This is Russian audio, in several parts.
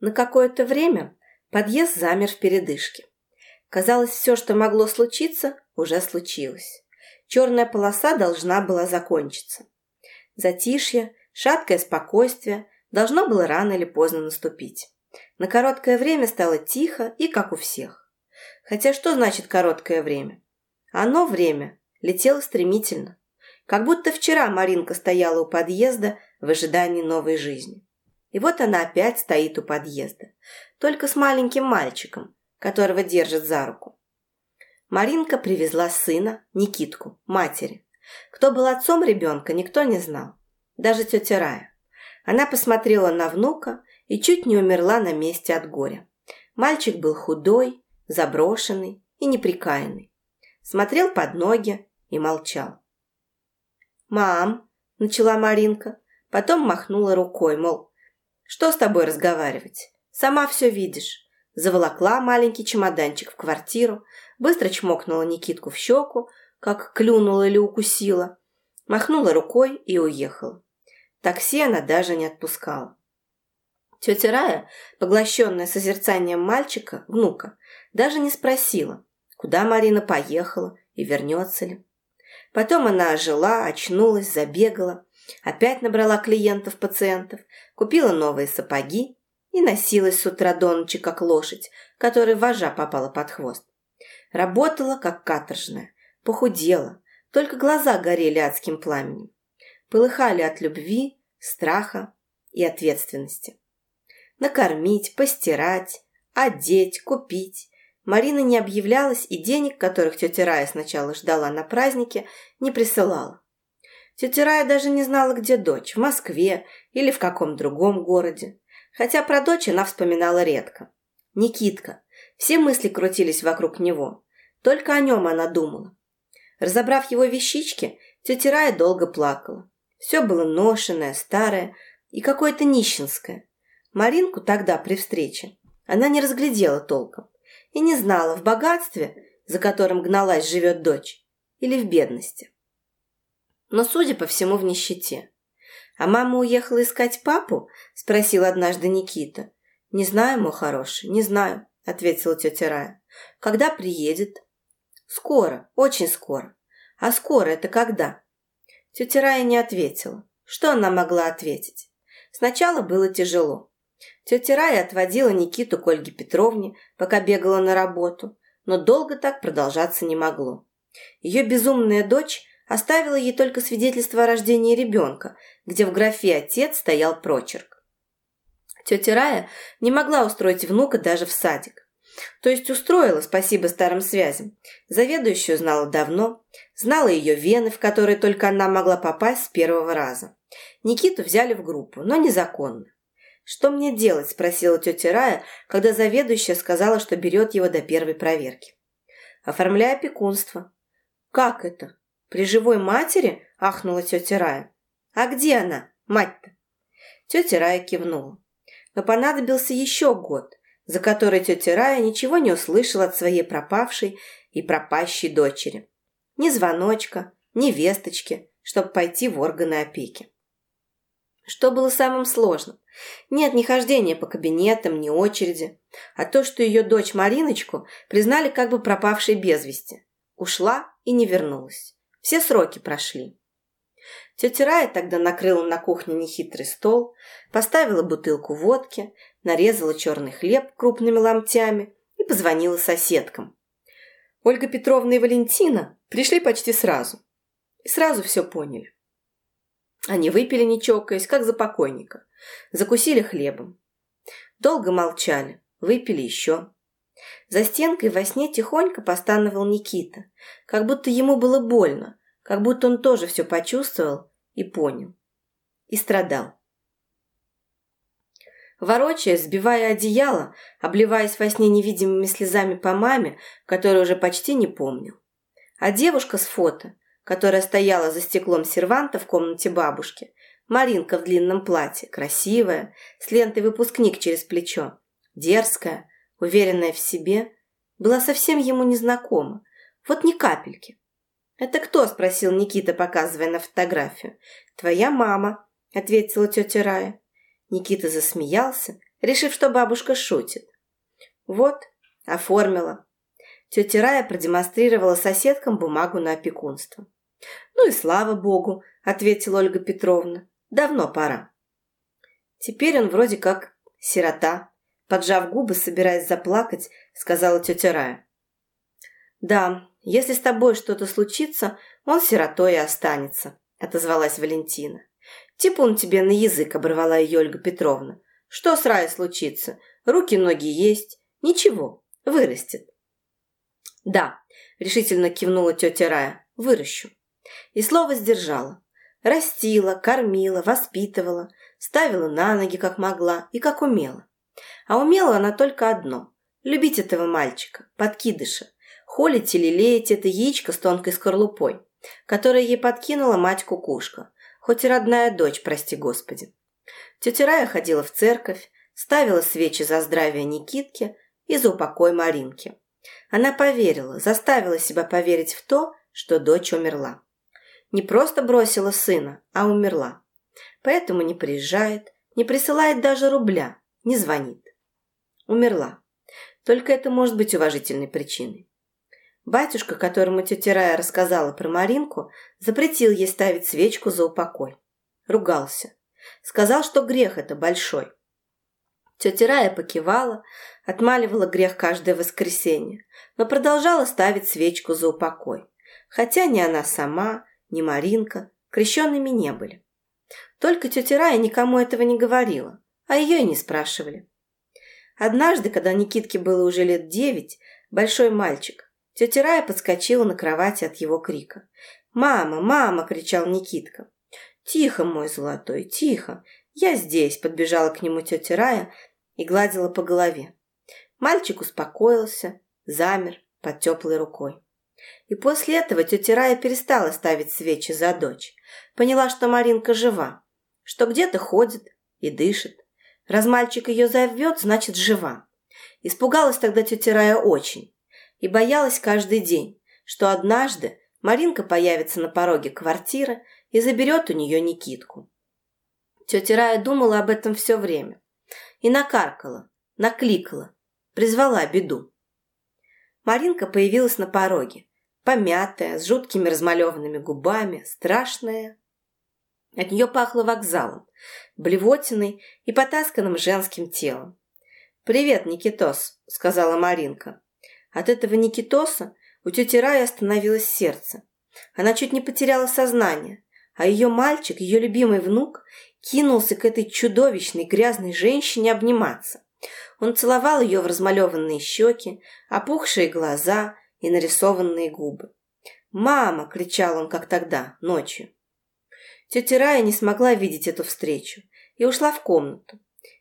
На какое-то время подъезд замер в передышке. Казалось, все, что могло случиться, уже случилось. Черная полоса должна была закончиться. Затишье, шаткое спокойствие должно было рано или поздно наступить. На короткое время стало тихо и как у всех. Хотя что значит короткое время? Оно время летело стремительно. Как будто вчера Маринка стояла у подъезда в ожидании новой жизни. И вот она опять стоит у подъезда, только с маленьким мальчиком, которого держит за руку. Маринка привезла сына, Никитку, матери. Кто был отцом ребенка, никто не знал. Даже тетя Рая. Она посмотрела на внука и чуть не умерла на месте от горя. Мальчик был худой, заброшенный и неприкаянный. Смотрел под ноги и молчал. «Мам!» – начала Маринка, потом махнула рукой, мол, «Что с тобой разговаривать? Сама все видишь». Заволокла маленький чемоданчик в квартиру, быстро чмокнула Никитку в щеку, как клюнула или укусила, махнула рукой и уехала. Такси она даже не отпускала. Тетя Рая, поглощенная созерцанием мальчика, внука, даже не спросила, куда Марина поехала и вернется ли. Потом она ожила, очнулась, забегала, опять набрала клиентов-пациентов, купила новые сапоги и носилась с утра до ночи, как лошадь, которой вожа попала под хвост. Работала, как каторжная, похудела, только глаза горели адским пламенем. Полыхали от любви, страха и ответственности. Накормить, постирать, одеть, купить, Марина не объявлялась и денег, которых тетя Рая сначала ждала на празднике, не присылала. Тетя Рая даже не знала, где дочь, в Москве или в каком другом городе. Хотя про дочь она вспоминала редко. Никитка. Все мысли крутились вокруг него. Только о нем она думала. Разобрав его вещички, тетя Рая долго плакала. Все было ношенное, старое и какое-то нищенское. Маринку тогда при встрече она не разглядела толком и не знала, в богатстве, за которым гналась, живет дочь, или в бедности. Но, судя по всему, в нищете. «А мама уехала искать папу?» – спросил однажды Никита. «Не знаю, мой хороший, не знаю», – ответила тетя Рая. «Когда приедет?» «Скоро, очень скоро». «А скоро это когда?» Тетя Рая не ответила. Что она могла ответить? Сначала было тяжело. Тетя Рая отводила Никиту к Ольге Петровне, пока бегала на работу, но долго так продолжаться не могло. Ее безумная дочь оставила ей только свидетельство о рождении ребенка, где в графе «отец» стоял прочерк. Тетя Рая не могла устроить внука даже в садик. То есть устроила, спасибо старым связям. Заведующую знала давно, знала ее вены, в которые только она могла попасть с первого раза. Никиту взяли в группу, но незаконно. «Что мне делать?» – спросила тетя Рая, когда заведующая сказала, что берет его до первой проверки. «Оформляй опекунство». «Как это? При живой матери?» – ахнула тетя Рая. «А где она, мать-то?» Тетя Рая кивнула. Но понадобился еще год, за который тетя Рая ничего не услышала от своей пропавшей и пропащей дочери. Ни звоночка, ни весточки, чтобы пойти в органы опеки. Что было самым сложным? Нет ни хождения по кабинетам, ни очереди, а то, что ее дочь Мариночку признали как бы пропавшей без вести. Ушла и не вернулась. Все сроки прошли. Тетя Рая тогда накрыла на кухне нехитрый стол, поставила бутылку водки, нарезала черный хлеб крупными ломтями и позвонила соседкам. Ольга Петровна и Валентина пришли почти сразу. И сразу все поняли. Они выпили, не чокаясь, как за покойника. Закусили хлебом. Долго молчали, выпили еще. За стенкой во сне тихонько постановил Никита, как будто ему было больно, как будто он тоже все почувствовал и понял. И страдал. Ворочаясь, сбивая одеяло, обливаясь во сне невидимыми слезами по маме, которую уже почти не помнил. А девушка с фото, которая стояла за стеклом серванта в комнате бабушки. Маринка в длинном платье, красивая, с лентой выпускник через плечо. Дерзкая, уверенная в себе, была совсем ему незнакома. Вот ни капельки. «Это кто?» – спросил Никита, показывая на фотографию. «Твоя мама», – ответила тетя Рая. Никита засмеялся, решив, что бабушка шутит. Вот, оформила. Тетя Рая продемонстрировала соседкам бумагу на опекунство. «Ну и слава богу», — ответила Ольга Петровна. «Давно пора». Теперь он вроде как сирота. Поджав губы, собираясь заплакать, сказала тетя Рая. «Да, если с тобой что-то случится, он сиротой и останется», — отозвалась Валентина. «Типун тебе на язык», — оборвала ее Ольга Петровна. «Что с Раей случится? Руки-ноги есть. Ничего, вырастет». «Да», — решительно кивнула тетя Рая, — «выращу». И слово сдержала. Растила, кормила, воспитывала, ставила на ноги как могла и как умела. А умела она только одно – любить этого мальчика, подкидыша, холить или леять это яичко с тонкой скорлупой, которое ей подкинула мать-кукушка, хоть и родная дочь, прости господи. Тетя Рая ходила в церковь, ставила свечи за здравие Никитки и за упокой Маринки. Она поверила, заставила себя поверить в то, что дочь умерла. Не просто бросила сына, а умерла. Поэтому не приезжает, не присылает даже рубля, не звонит. Умерла. Только это может быть уважительной причиной. Батюшка, которому тетя Рая рассказала про Маринку, запретил ей ставить свечку за упокой. Ругался. Сказал, что грех это большой. Тетя Рая покивала, отмаливала грех каждое воскресенье, но продолжала ставить свечку за упокой. Хотя ни она сама, ни Маринка крещенными не были. Только тетя Рая никому этого не говорила, а ее и не спрашивали. Однажды, когда Никитке было уже лет девять, большой мальчик, тетя Рая подскочила на кровати от его крика. «Мама, мама!» – кричал Никитка. «Тихо, мой золотой, тихо! Я здесь!» – подбежала к нему тетя Рая и гладила по голове. Мальчик успокоился, замер под теплой рукой. И после этого тетя Рая перестала ставить свечи за дочь. Поняла, что Маринка жива, что где-то ходит и дышит. Раз мальчик ее зовет, значит, жива. Испугалась тогда тетя Рая очень и боялась каждый день, что однажды Маринка появится на пороге квартиры и заберет у нее Никитку. Тетя Рая думала об этом все время и накаркала, накликала, призвала беду. Маринка появилась на пороге, помятая, с жуткими размалеванными губами, страшная. От нее пахло вокзалом, блевотиной и потасканным женским телом. «Привет, Никитос», — сказала Маринка. От этого Никитоса у тети Раи остановилось сердце. Она чуть не потеряла сознание, а ее мальчик, ее любимый внук, кинулся к этой чудовищной грязной женщине обниматься. Он целовал ее в размалеванные щеки, опухшие глаза и нарисованные губы. «Мама!» – кричал он, как тогда, ночью. Тетя Рая не смогла видеть эту встречу и ушла в комнату.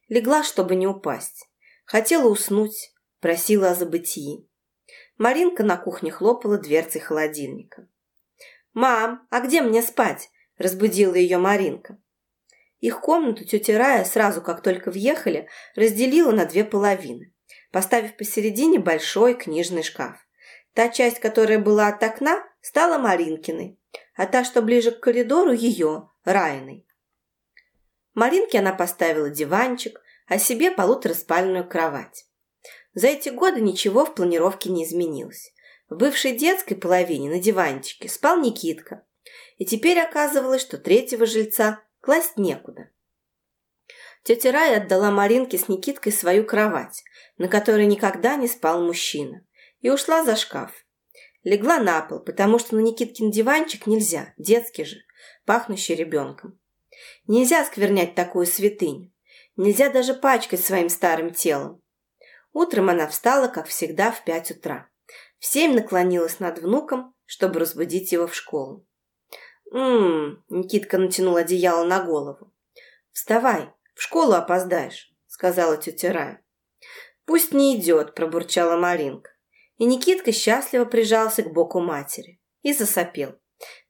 Легла, чтобы не упасть. Хотела уснуть, просила о забытии. Маринка на кухне хлопала дверцей холодильника. «Мам, а где мне спать?» – разбудила ее Маринка. Их комнату тетя Рая сразу, как только въехали, разделила на две половины, поставив посередине большой книжный шкаф. Та часть, которая была от окна, стала Маринкиной, а та, что ближе к коридору, ее, Райной. Маринке она поставила диванчик, а себе полутораспальную кровать. За эти годы ничего в планировке не изменилось. В бывшей детской половине на диванчике спал Никитка, и теперь оказывалось, что третьего жильца класть некуда. Тетя Рая отдала Маринке с Никиткой свою кровать, на которой никогда не спал мужчина и ушла за шкаф. Легла на пол, потому что на Никиткин диванчик нельзя, детский же, пахнущий ребенком. Нельзя сквернять такую святыню. Нельзя даже пачкать своим старым телом. Утром она встала, как всегда, в пять утра. В семь наклонилась над внуком, чтобы разбудить его в школу. «М-м-м», Никитка натянул одеяло на голову. «Вставай, в школу опоздаешь», — сказала тетя Рая. «Пусть не идет», — пробурчала Маринка и Никитка счастливо прижался к боку матери и засопел,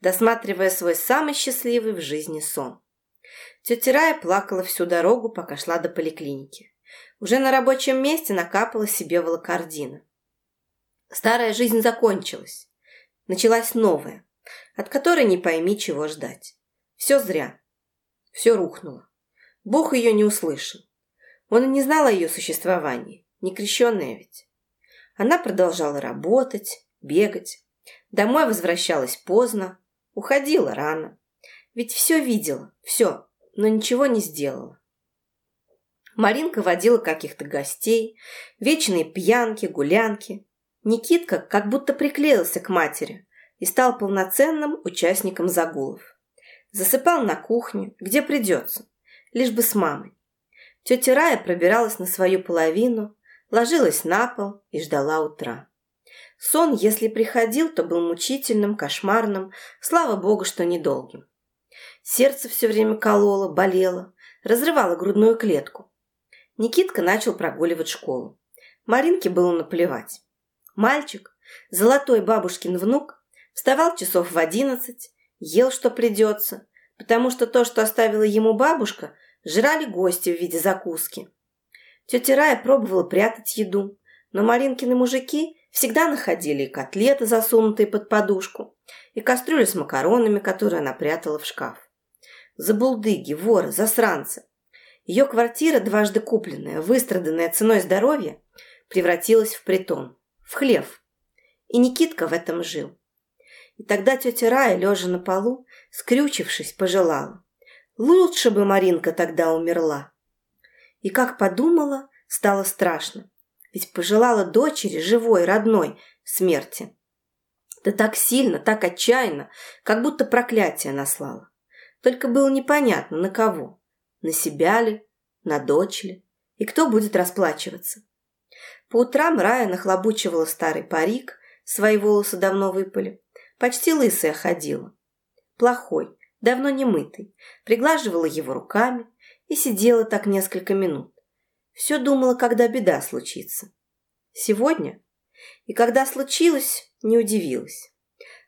досматривая свой самый счастливый в жизни сон. Тетя Рая плакала всю дорогу, пока шла до поликлиники. Уже на рабочем месте накапала себе волокордина. Старая жизнь закончилась. Началась новая, от которой не пойми, чего ждать. Все зря. Все рухнуло. Бог ее не услышал. Он и не знал о ее существовании, не крещенная ведь. Она продолжала работать, бегать. Домой возвращалась поздно, уходила рано. Ведь все видела, все, но ничего не сделала. Маринка водила каких-то гостей, вечные пьянки, гулянки. Никитка как будто приклеился к матери и стал полноценным участником загулов. Засыпал на кухне, где придется, лишь бы с мамой. Тетя Рая пробиралась на свою половину, ложилась на пол и ждала утра. Сон, если приходил, то был мучительным, кошмарным, слава богу, что недолгим. Сердце все время кололо, болело, разрывало грудную клетку. Никитка начал прогуливать школу. Маринке было наплевать. Мальчик, золотой бабушкин внук, вставал часов в одиннадцать, ел, что придется, потому что то, что оставила ему бабушка, жрали гости в виде закуски. Тетя Рая пробовала прятать еду, но Маринкины мужики всегда находили и котлеты, засунутые под подушку, и кастрюлю с макаронами, которые она прятала в шкаф. Забулдыги, воры, засранцы. Ее квартира, дважды купленная, выстраданная ценой здоровья, превратилась в притон, в хлев. И Никитка в этом жил. И тогда тетя Рая, лежа на полу, скрючившись, пожелала. Лучше бы Маринка тогда умерла. И как подумала, стало страшно. Ведь пожелала дочери, живой, родной, смерти. Да так сильно, так отчаянно, как будто проклятие наслала. Только было непонятно, на кого. На себя ли? На дочь ли? И кто будет расплачиваться? По утрам Рая нахлобучивала старый парик, свои волосы давно выпали. Почти лысая ходила. Плохой, давно не мытый. Приглаживала его руками и сидела так несколько минут. Все думала, когда беда случится. Сегодня? И когда случилось, не удивилась.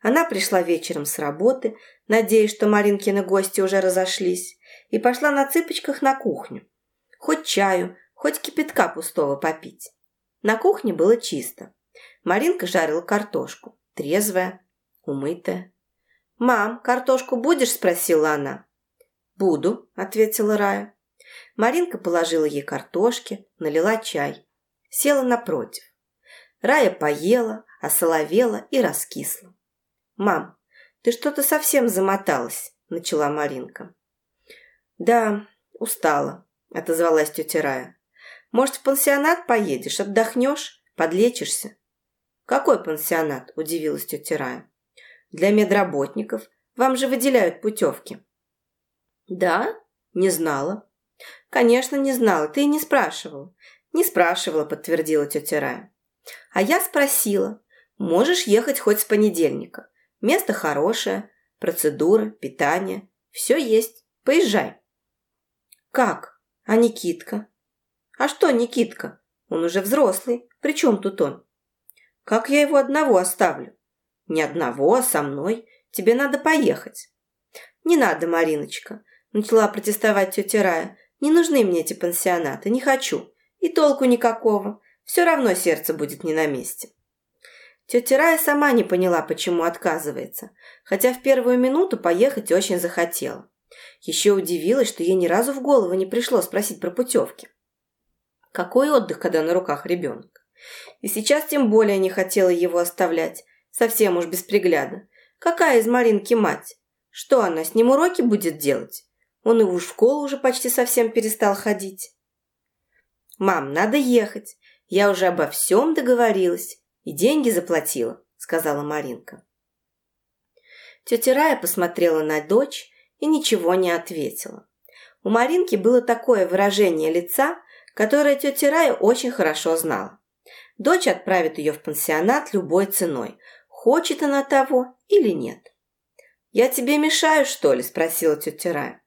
Она пришла вечером с работы, надеясь, что Маринкины гости уже разошлись, и пошла на цыпочках на кухню. Хоть чаю, хоть кипятка пустого попить. На кухне было чисто. Маринка жарила картошку, трезвая, умытая. «Мам, картошку будешь?» – спросила она. «Буду», – ответила Рая. Маринка положила ей картошки, налила чай. Села напротив. Рая поела, осоловела и раскисла. «Мам, ты что-то совсем замоталась», – начала Маринка. «Да, устала», – отозвалась тетя Рая. «Может, в пансионат поедешь, отдохнешь, подлечишься?» «Какой пансионат?» – удивилась тетя Рая. «Для медработников. Вам же выделяют путевки». «Да? Не знала». «Конечно, не знала. Ты и не спрашивала». «Не спрашивала», – подтвердила тетя Рая. «А я спросила. Можешь ехать хоть с понедельника. Место хорошее, процедуры, питание. Все есть. Поезжай. Как? А Никитка? А что Никитка? Он уже взрослый. При чем тут он? Как я его одного оставлю? Не одного, а со мной. Тебе надо поехать. Не надо, Мариночка. Начала протестовать тетя Рая. Не нужны мне эти пансионаты. Не хочу. И толку никакого. Все равно сердце будет не на месте. Тетя Рая сама не поняла, почему отказывается, хотя в первую минуту поехать очень захотела. Еще удивилась, что ей ни разу в голову не пришло спросить про путевки. Какой отдых, когда на руках ребенок? И сейчас тем более не хотела его оставлять, совсем уж без пригляда. Какая из Маринки мать? Что она, с ним уроки будет делать? Он и в школу уже почти совсем перестал ходить. «Мам, надо ехать. Я уже обо всем договорилась. И деньги заплатила, сказала Маринка. Тетя Рая посмотрела на дочь и ничего не ответила. У Маринки было такое выражение лица, которое тетя Рая очень хорошо знала. Дочь отправит ее в пансионат любой ценой, хочет она того или нет. «Я тебе мешаю, что ли?» – спросила тетя Рая.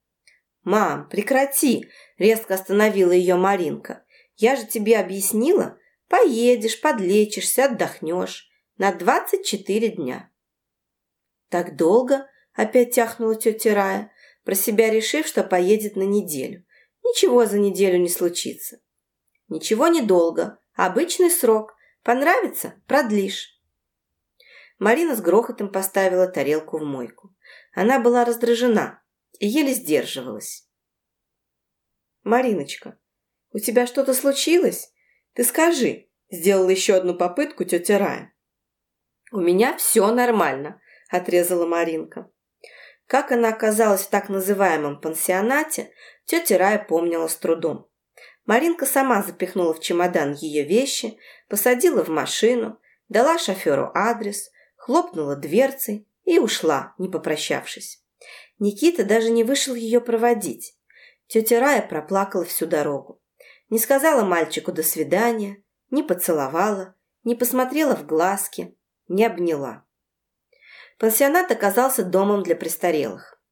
«Мам, прекрати!» – резко остановила ее Маринка. «Я же тебе объяснила, Поедешь, подлечишься, отдохнешь. На двадцать четыре дня. Так долго? Опять тяхнула тетя Рая, про себя решив, что поедет на неделю. Ничего за неделю не случится. Ничего недолго. Обычный срок. Понравится – продлишь. Марина с грохотом поставила тарелку в мойку. Она была раздражена и еле сдерживалась. «Мариночка, у тебя что-то случилось? Ты скажи», — сделала еще одну попытку тетя Рая. «У меня все нормально», — отрезала Маринка. Как она оказалась в так называемом пансионате, тетя Рая помнила с трудом. Маринка сама запихнула в чемодан ее вещи, посадила в машину, дала шоферу адрес, хлопнула дверцей и ушла, не попрощавшись. Никита даже не вышел ее проводить. Тетя Рая проплакала всю дорогу. Не сказала мальчику «до свидания», не поцеловала, не посмотрела в глазки, не обняла. Пансионат оказался домом для престарелых.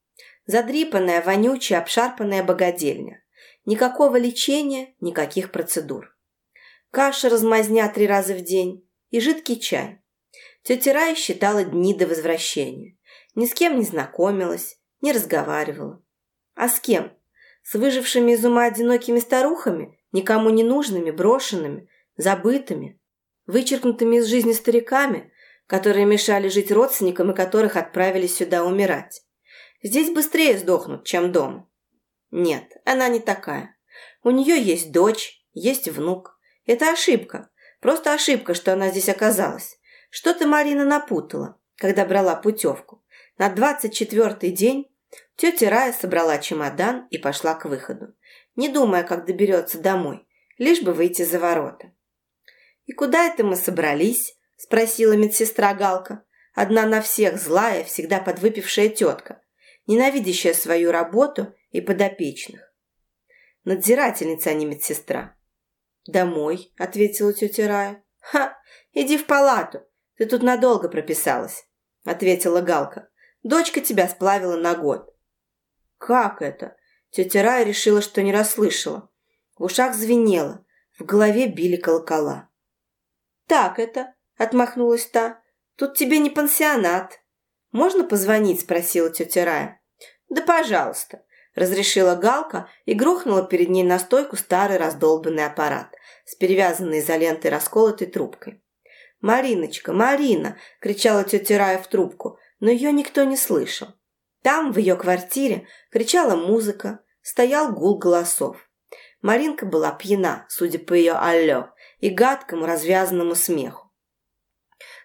Задрипанная, вонючая, обшарпанная богадельня. Никакого лечения, никаких процедур. Каша-размазня три раза в день и жидкий чай. Тетя Рая считала дни до возвращения. Ни с кем не знакомилась, не разговаривала. А с кем? С выжившими из ума одинокими старухами, никому не нужными, брошенными, забытыми, вычеркнутыми из жизни стариками, которые мешали жить родственникам и которых отправили сюда умирать. Здесь быстрее сдохнут, чем дома. Нет, она не такая. У нее есть дочь, есть внук. Это ошибка. Просто ошибка, что она здесь оказалась. Что-то Марина напутала, когда брала путевку. На двадцать четвертый день тетя Рая собрала чемодан и пошла к выходу, не думая, как доберется домой, лишь бы выйти за ворота. «И куда это мы собрались?» – спросила медсестра Галка. Одна на всех злая, всегда подвыпившая тетка, ненавидящая свою работу и подопечных. Надзирательница, а не медсестра. «Домой», – ответила тетя Рая. «Ха, иди в палату, ты тут надолго прописалась», – ответила Галка. «Дочка тебя сплавила на год». «Как это?» Тетя Рая решила, что не расслышала. В ушах звенело, в голове били колокола. «Так это», — отмахнулась та, — «тут тебе не пансионат». «Можно позвонить?» — спросила тетя Рая. «Да пожалуйста», — разрешила Галка и грохнула перед ней на стойку старый раздолбанный аппарат с перевязанной изолентой расколотой трубкой. «Мариночка, Марина!» – кричала тетя Рая в трубку, но ее никто не слышал. Там, в ее квартире, кричала музыка, стоял гул голосов. Маринка была пьяна, судя по ее алло, и гадкому развязанному смеху.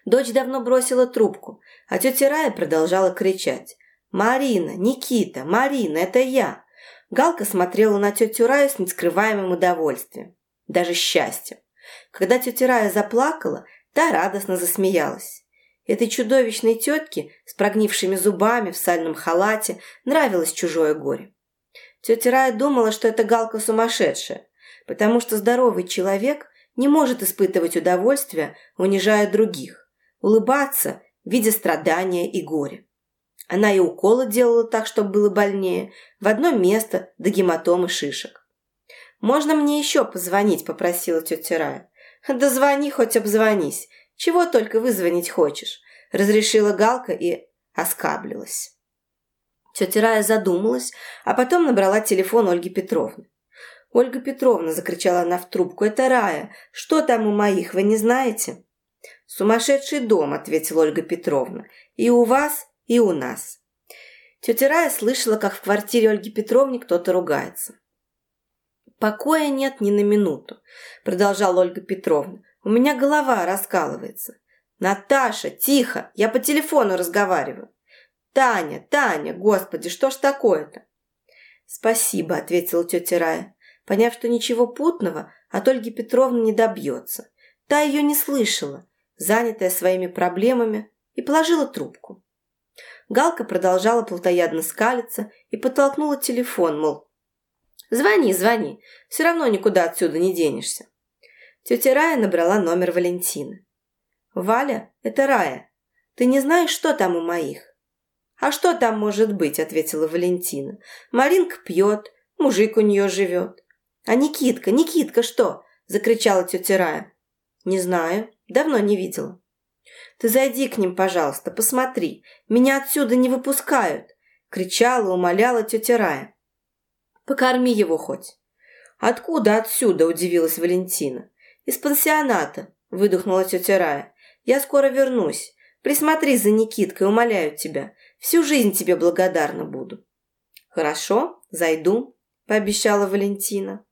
Дочь давно бросила трубку, а тетя Рая продолжала кричать. «Марина! Никита! Марина! Это я!» Галка смотрела на тетю Раю с нескрываемым удовольствием, даже счастьем. Когда тетя Рая заплакала, Та радостно засмеялась. Этой чудовищной тетке с прогнившими зубами в сальном халате нравилось чужое горе. Тетя Рая думала, что это Галка сумасшедшая, потому что здоровый человек не может испытывать удовольствие, унижая других, улыбаться, видя страдания и горе. Она и уколы делала так, чтобы было больнее, в одно место до гематомы шишек. «Можно мне еще позвонить?» – попросила тетя Рая. «Да звони, хоть обзвонись. Чего только вызвонить хочешь?» Разрешила Галка и оскаблилась. Тетя Рая задумалась, а потом набрала телефон Ольги Петровны. «Ольга Петровна!» – закричала она в трубку. «Это Рая! Что там у моих, вы не знаете?» «Сумасшедший дом», – ответила Ольга Петровна. «И у вас, и у нас». Тетя Рая слышала, как в квартире Ольги Петровны кто-то ругается. «Покоя нет ни на минуту», – продолжала Ольга Петровна. «У меня голова раскалывается». «Наташа, тихо! Я по телефону разговариваю». «Таня, Таня, господи, что ж такое-то?» «Спасибо», – ответила тетя Рая, поняв, что ничего путного от Ольги Петровны не добьется. Та ее не слышала, занятая своими проблемами, и положила трубку. Галка продолжала плотоядно скалиться и подтолкнула телефон, мол, Звони, звони. Все равно никуда отсюда не денешься. Тетя Рая набрала номер Валентины. «Валя, это Рая. Ты не знаешь, что там у моих?» «А что там может быть?» – ответила Валентина. «Маринка пьет, мужик у нее живет». «А Никитка, Никитка что?» – закричала тетя Рая. «Не знаю, давно не видела». «Ты зайди к ним, пожалуйста, посмотри. Меня отсюда не выпускают!» – кричала, умоляла тетя Рая. Покорми его хоть». «Откуда отсюда?» – удивилась Валентина. «Из пансионата», – выдохнула тетя Рая. «Я скоро вернусь. Присмотри за Никиткой, умоляю тебя. Всю жизнь тебе благодарна буду». «Хорошо, зайду», – пообещала Валентина.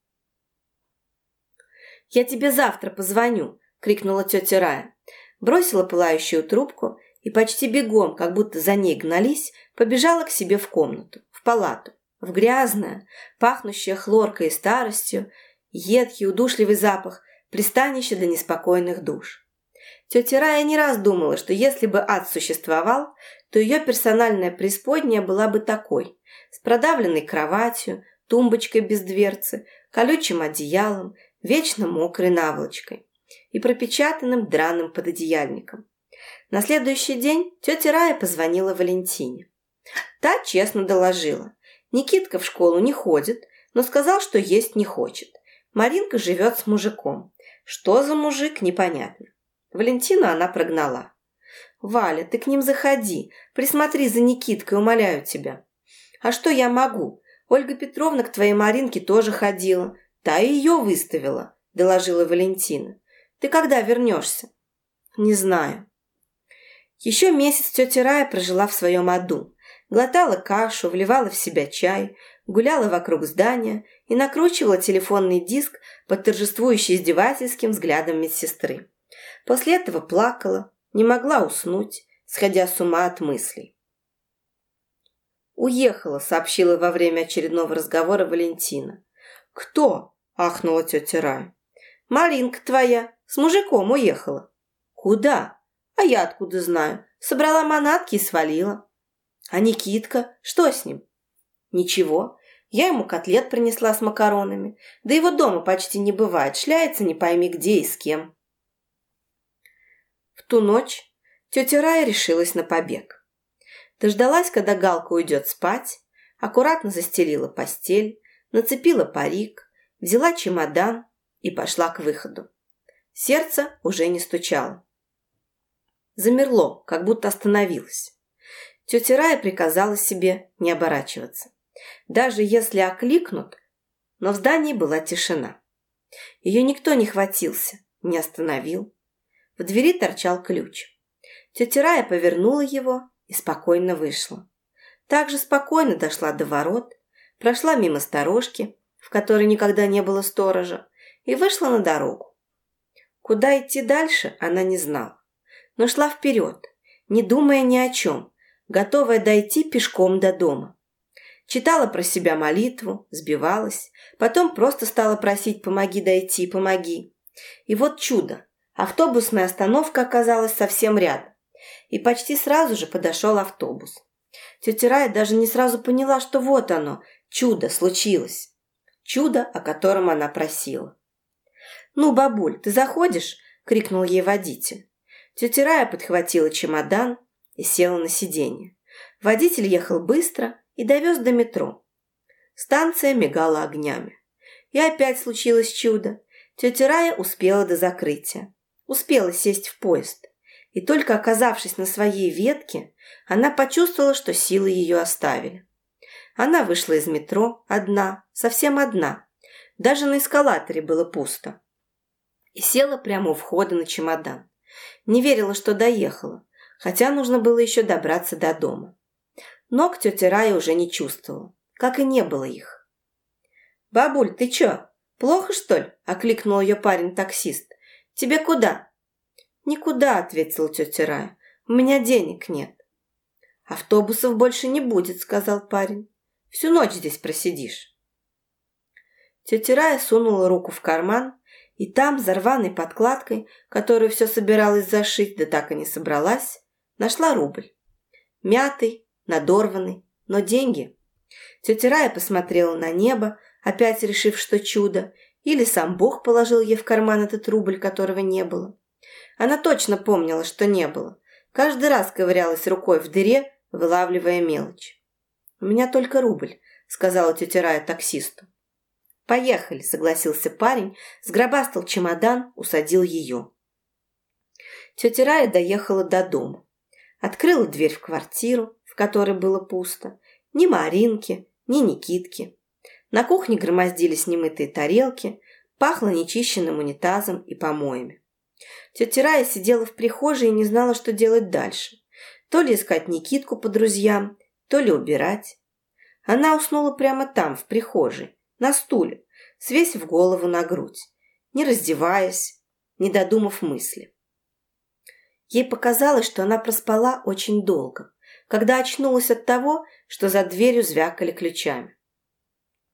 «Я тебе завтра позвоню», – крикнула тетя Рая. Бросила пылающую трубку и почти бегом, как будто за ней гнались, побежала к себе в комнату, в палату, в грязное, пахнущее хлоркой и старостью, едкий, удушливый запах, пристанище для неспокойных душ. Тетя Рая не раз думала, что если бы ад существовал, то ее персональная преисподняя была бы такой, с продавленной кроватью, тумбочкой без дверцы, колючим одеялом, вечно мокрой наволочкой и пропечатанным драным пододеяльником. На следующий день тетя Рая позвонила Валентине. Та честно доложила. Никитка в школу не ходит, но сказал, что есть не хочет. Маринка живет с мужиком. Что за мужик, непонятно. Валентину она прогнала. «Валя, ты к ним заходи, присмотри за Никиткой, умоляю тебя». «А что я могу? Ольга Петровна к твоей Маринке тоже ходила. Та и ее выставила», – доложила Валентина. «Ты когда вернешься?» «Не знаю». Еще месяц тетя Рая прожила в своем аду. Глотала кашу, вливала в себя чай, гуляла вокруг здания и накручивала телефонный диск под торжествующий издевательским взглядом медсестры. После этого плакала, не могла уснуть, сходя с ума от мыслей. «Уехала», — сообщила во время очередного разговора Валентина. «Кто?» — ахнула тетя Рая. «Маринка твоя, с мужиком уехала». «Куда?» «А я откуда знаю? Собрала манатки и свалила». «А Никитка? Что с ним?» «Ничего. Я ему котлет принесла с макаронами. Да его дома почти не бывает, шляется не пойми где и с кем». В ту ночь тетя Рая решилась на побег. Дождалась, когда Галка уйдет спать, аккуратно застелила постель, нацепила парик, взяла чемодан и пошла к выходу. Сердце уже не стучало. Замерло, как будто остановилось. Тетя Рая приказала себе не оборачиваться. Даже если окликнут, но в здании была тишина. Ее никто не хватился, не остановил. В двери торчал ключ. Тетя Рая повернула его и спокойно вышла. Также спокойно дошла до ворот, прошла мимо сторожки, в которой никогда не было сторожа, и вышла на дорогу. Куда идти дальше, она не знала, но шла вперед, не думая ни о чем, готовая дойти пешком до дома. Читала про себя молитву, сбивалась, потом просто стала просить «помоги дойти, помоги». И вот чудо, Автобусная остановка оказалась совсем рядом. И почти сразу же подошел автобус. Тетя Рая даже не сразу поняла, что вот оно, чудо случилось. Чудо, о котором она просила. «Ну, бабуль, ты заходишь?» – крикнул ей водитель. Тетя Рая подхватила чемодан и села на сиденье. Водитель ехал быстро и довез до метро. Станция мигала огнями. И опять случилось чудо. Тетя Рая успела до закрытия успела сесть в поезд. И только оказавшись на своей ветке, она почувствовала, что силы ее оставили. Она вышла из метро одна, совсем одна. Даже на эскалаторе было пусто. И села прямо у входа на чемодан. Не верила, что доехала, хотя нужно было еще добраться до дома. Ног тетя Рая уже не чувствовала, как и не было их. «Бабуль, ты чё, плохо, что ли?» – окликнул ее парень-таксист. «Тебе куда?» «Никуда», — ответила тетя Рая. «У меня денег нет». «Автобусов больше не будет», — сказал парень. «Всю ночь здесь просидишь». Тетя Рая сунула руку в карман, и там, за рваной подкладкой, которую все собиралась зашить, да так и не собралась, нашла рубль. Мятый, надорванный, но деньги. Тетя Рая посмотрела на небо, опять решив, что чудо, или сам Бог положил ей в карман этот рубль, которого не было. Она точно помнила, что не было. Каждый раз ковырялась рукой в дыре, вылавливая мелочь. «У меня только рубль», — сказала тетя Рая таксисту. «Поехали», — согласился парень, сгробастал чемодан, усадил ее. Тетя Рая доехала до дома. Открыла дверь в квартиру, в которой было пусто. Ни Маринки, ни Никитки. На кухне громоздились немытые тарелки, пахло нечищенным унитазом и помоями. Тетя Рая сидела в прихожей и не знала, что делать дальше. То ли искать Никитку по друзьям, то ли убирать. Она уснула прямо там, в прихожей, на стуле, свесив голову на грудь, не раздеваясь, не додумав мысли. Ей показалось, что она проспала очень долго, когда очнулась от того, что за дверью звякали ключами.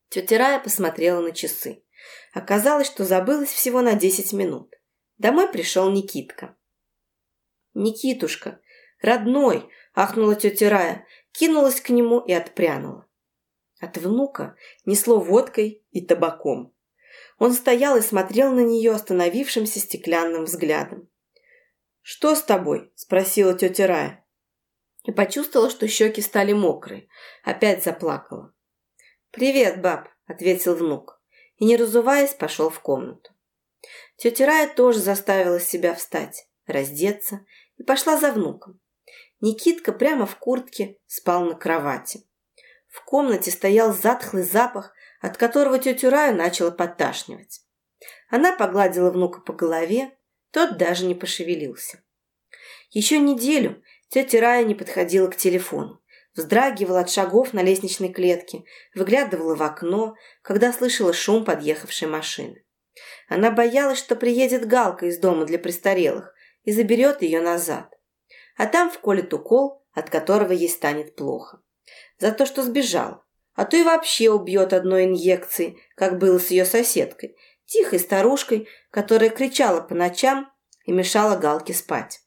Тетя Рая посмотрела на часы. Оказалось, что забылась всего на десять минут. Домой пришел Никитка. «Никитушка, родной!» – ахнула тетя Рая, кинулась к нему и отпрянула. От внука несло водкой и табаком. Он стоял и смотрел на нее остановившимся стеклянным взглядом. «Что с тобой?» – спросила тетя Рая. И почувствовала, что щеки стали мокрые. Опять заплакала. «Привет, баб», – ответил внук. И, не разуваясь, пошел в комнату. Тетя Рая тоже заставила себя встать, раздеться и пошла за внуком. Никитка прямо в куртке спал на кровати. В комнате стоял затхлый запах, от которого тетю Раю начала подташнивать. Она погладила внука по голове, тот даже не пошевелился. Еще неделю тетя Рая не подходила к телефону, вздрагивала от шагов на лестничной клетке, выглядывала в окно, когда слышала шум подъехавшей машины. Она боялась, что приедет Галка из дома для престарелых и заберет ее назад. А там вколет укол, от которого ей станет плохо. За то, что сбежала. А то и вообще убьет одной инъекцией, как было с ее соседкой, тихой старушкой, которая кричала по ночам и мешала Галке спать.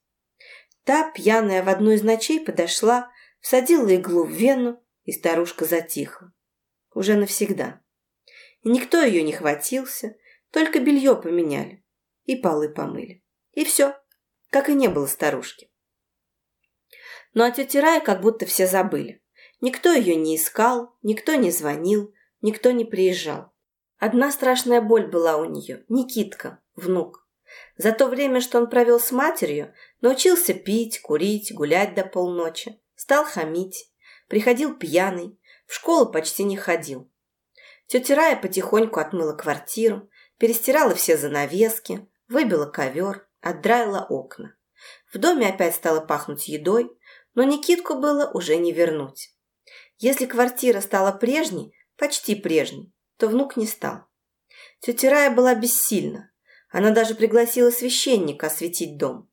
Та, пьяная в одну из ночей, подошла, всадила иглу в вену, и старушка затихла. Уже навсегда. И никто ее не хватился, только белье поменяли и полы помыли. И все, как и не было старушки. Но о тете Рае как будто все забыли. Никто ее не искал, никто не звонил, никто не приезжал. Одна страшная боль была у нее – Никитка, внук. За то время, что он провел с матерью, научился пить, курить, гулять до полночи, стал хамить, приходил пьяный, в школу почти не ходил. Тетя Рая потихоньку отмыла квартиру, перестирала все занавески, выбила ковер, отдраила окна. В доме опять стало пахнуть едой, но Никитку было уже не вернуть. Если квартира стала прежней, почти прежней, то внук не стал. Тетя Рая была бессильна. Она даже пригласила священника осветить дом.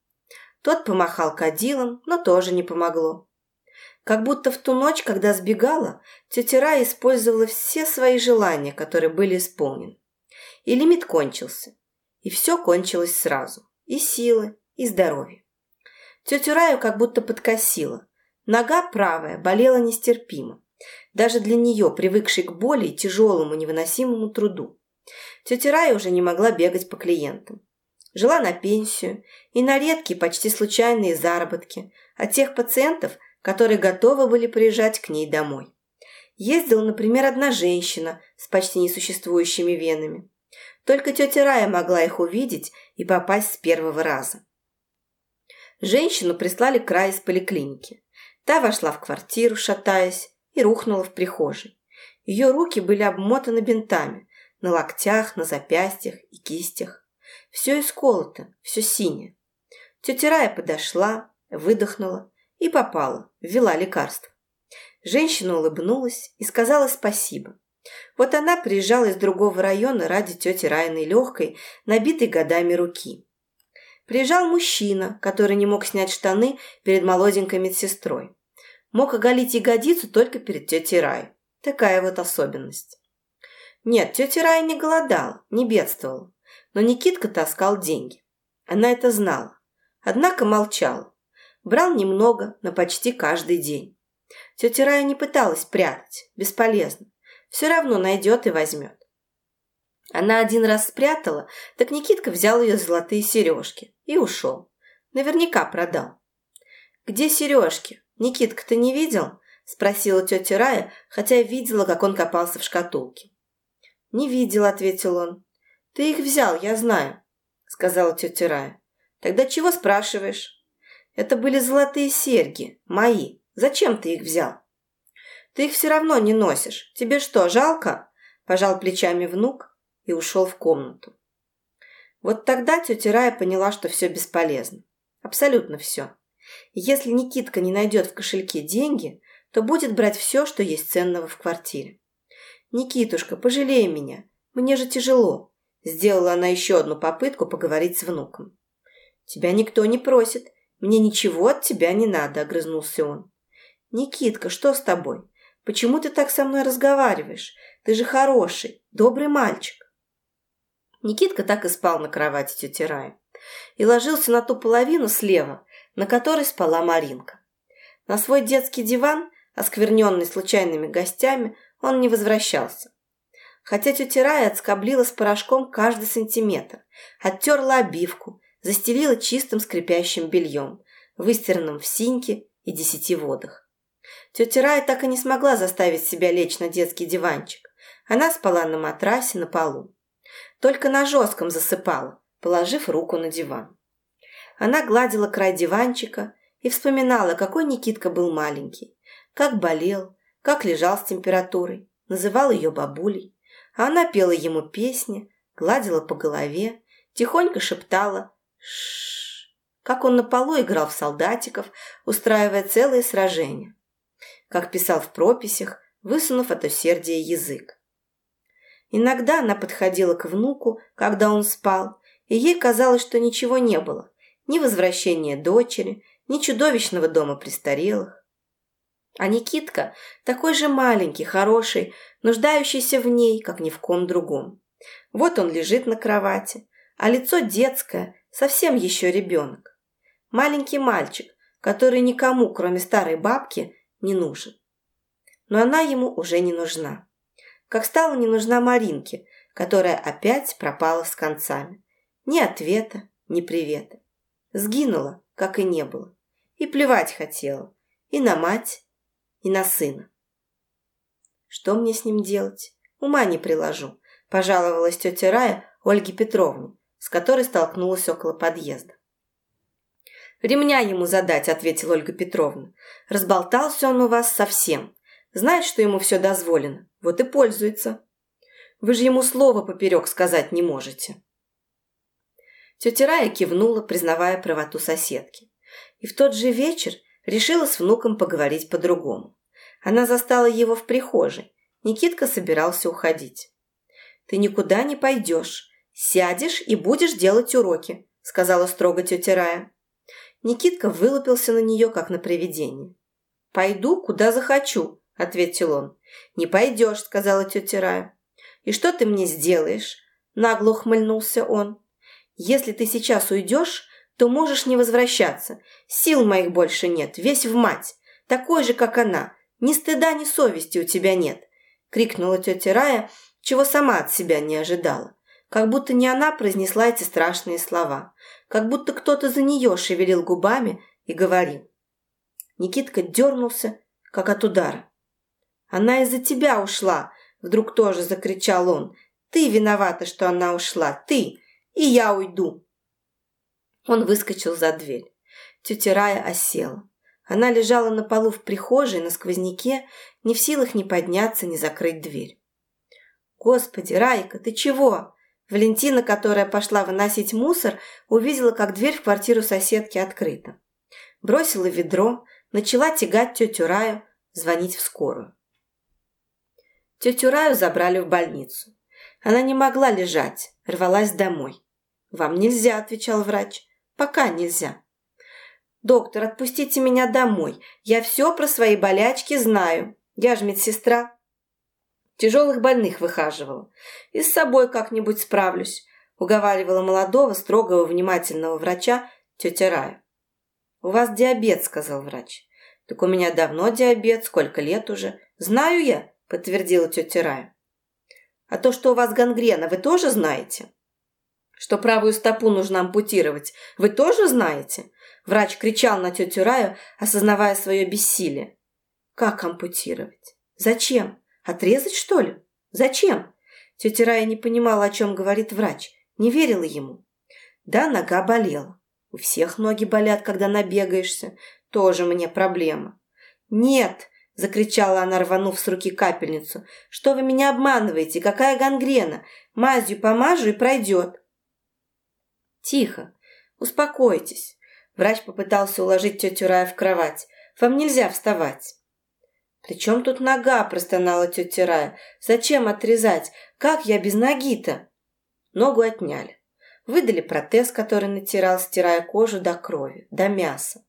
Тот помахал кадилом, но тоже не помогло. Как будто в ту ночь, когда сбегала, тетя Рая использовала все свои желания, которые были исполнены. И лимит кончился. И все кончилось сразу. И силы, и здоровье. Тетю Раю как будто подкосило. Нога правая болела нестерпимо. Даже для нее, привыкшей к боли и тяжелому невыносимому труду. Тетя Рая уже не могла бегать по клиентам. Жила на пенсию и на редкие, почти случайные заработки от тех пациентов, которые готовы были приезжать к ней домой. Ездила, например, одна женщина с почти несуществующими венами. Только тетя Рая могла их увидеть и попасть с первого раза. Женщину прислали к Рае из поликлиники. Та вошла в квартиру, шатаясь, и рухнула в прихожей. Ее руки были обмотаны бинтами, на локтях, на запястьях и кистях. Все исколото, все синее. Тетя Рая подошла, выдохнула и попала, ввела лекарство. Женщина улыбнулась и сказала спасибо. Вот она приезжала из другого района ради тети Райной легкой, набитой годами руки. Приезжал мужчина, который не мог снять штаны перед молоденькой медсестрой. Мог оголить ягодицу только перед тетей Рай. Такая вот особенность. Нет, тетя Рай не голодала, не бедствовала. Но Никитка таскал деньги. Она это знала. Однако молчала. Брал немного, но почти каждый день. Тетя Рая не пыталась прятать. Бесполезно. Все равно найдет и возьмет. Она один раз спрятала, так Никитка взял ее золотые сережки и ушел. Наверняка продал. «Где сережки? Никитка, ты не видел?» – спросила тетя Рая, хотя видела, как он копался в шкатулке. «Не видел», – ответил он. «Ты их взял, я знаю», – сказала тетя Рая. «Тогда чего спрашиваешь?» «Это были золотые серьги, мои. Зачем ты их взял?» «Ты их все равно не носишь. Тебе что, жалко?» – пожал плечами внук, и ушел в комнату. Вот тогда тетя Рая поняла, что все бесполезно. Абсолютно все. Если Никитка не найдет в кошельке деньги, то будет брать все, что есть ценного в квартире. «Никитушка, пожалей меня. Мне же тяжело». Сделала она еще одну попытку поговорить с внуком. «Тебя никто не просит. Мне ничего от тебя не надо», — огрызнулся он. «Никитка, что с тобой? Почему ты так со мной разговариваешь? Ты же хороший, добрый мальчик». Никитка так и спал на кровати тети Раи и ложился на ту половину слева, на которой спала Маринка. На свой детский диван, оскверненный случайными гостями, он не возвращался. Хотя тетя Рая отскоблила с порошком каждый сантиметр, оттерла обивку, застелила чистым скрипящим бельем, выстиранным в синьке и десяти водах. Тетя Рая так и не смогла заставить себя лечь на детский диванчик. Она спала на матрасе на полу. Только на жестком засыпала, положив руку на диван. Она гладила край диванчика и вспоминала, какой Никитка был маленький, как болел, как лежал с температурой, называл ее бабулей. А она пела ему песни, гладила по голове, тихонько шептала «Шшш», как он на полу играл в солдатиков, устраивая целые сражения. Как писал в прописях, высунув от усердия язык. Иногда она подходила к внуку, когда он спал, и ей казалось, что ничего не было. Ни возвращения дочери, ни чудовищного дома престарелых. А Никитка такой же маленький, хороший, нуждающийся в ней, как ни в ком другом. Вот он лежит на кровати, а лицо детское, совсем еще ребенок. Маленький мальчик, который никому, кроме старой бабки, не нужен. Но она ему уже не нужна как стала не нужна Маринке, которая опять пропала с концами. Ни ответа, ни привета. Сгинула, как и не было. И плевать хотела. И на мать, и на сына. Что мне с ним делать? Ума не приложу, пожаловалась тетя Рая Ольге Петровне, с которой столкнулась около подъезда. «Ремня ему задать», — ответила Ольга Петровна. «Разболтался он у вас совсем. Знает, что ему все дозволено. Вот и пользуется. Вы же ему слова поперек сказать не можете. Тетя Рая кивнула, признавая правоту соседки. И в тот же вечер решила с внуком поговорить по-другому. Она застала его в прихожей. Никитка собирался уходить. «Ты никуда не пойдешь. Сядешь и будешь делать уроки», сказала строго тетя Рая. Никитка вылупился на нее, как на привидение. «Пойду, куда захочу», – ответил он. «Не пойдешь», – сказала тетя Рая. «И что ты мне сделаешь?» – нагло ухмыльнулся он. «Если ты сейчас уйдешь, то можешь не возвращаться. Сил моих больше нет, весь в мать. Такой же, как она. Ни стыда, ни совести у тебя нет», – крикнула тетя Рая, чего сама от себя не ожидала. Как будто не она произнесла эти страшные слова. Как будто кто-то за нее шевелил губами и говорил. Никитка дернулся, как от удара. Она из-за тебя ушла!» Вдруг тоже закричал он. «Ты виновата, что она ушла! Ты! И я уйду!» Он выскочил за дверь. Тетя Рая осела. Она лежала на полу в прихожей на сквозняке, не в силах ни подняться, ни закрыть дверь. «Господи, Райка, ты чего?» Валентина, которая пошла выносить мусор, увидела, как дверь в квартиру соседки открыта. Бросила ведро, начала тягать тетю Раю, звонить в скорую. Тетю Раю забрали в больницу. Она не могла лежать, рвалась домой. «Вам нельзя», – отвечал врач. «Пока нельзя». «Доктор, отпустите меня домой. Я все про свои болячки знаю. Я же медсестра». Тяжелых больных выхаживала. И с собой как-нибудь справлюсь, уговаривала молодого, строгого, внимательного врача тетя Рая. «У вас диабет», – сказал врач. «Так у меня давно диабет, сколько лет уже. Знаю я, подтвердила тетя Рая. А то, что у вас гангрена, вы тоже знаете? Что правую стопу нужно ампутировать, вы тоже знаете? Врач кричал на тетю Раю, осознавая свое бессилие. Как ампутировать? Зачем? Отрезать, что ли? Зачем? Тетя Рая не понимала, о чем говорит врач, не верила ему. Да, нога болела. У всех ноги болят, когда набегаешься. Тоже мне проблема. Нет, закричала она, рванув с руки капельницу. «Что вы меня обманываете? Какая гангрена? Мазью помажу и пройдет». «Тихо, успокойтесь». Врач попытался уложить тетю Рая в кровать. «Вам нельзя вставать». «При чем тут нога?» – простонала тетя Рая. «Зачем отрезать? Как я без ноги-то?» Ногу отняли. Выдали протез, который натирал, стирая кожу до крови, до мяса.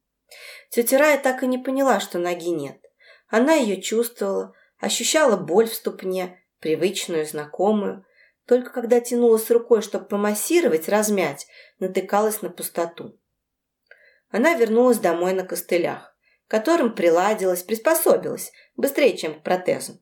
Тетя Рая так и не поняла, что ноги нет. Она ее чувствовала, ощущала боль в ступне, привычную, знакомую. Только когда тянулась рукой, чтобы помассировать, размять, натыкалась на пустоту. Она вернулась домой на костылях, которым приладилась, приспособилась, быстрее, чем к протезу.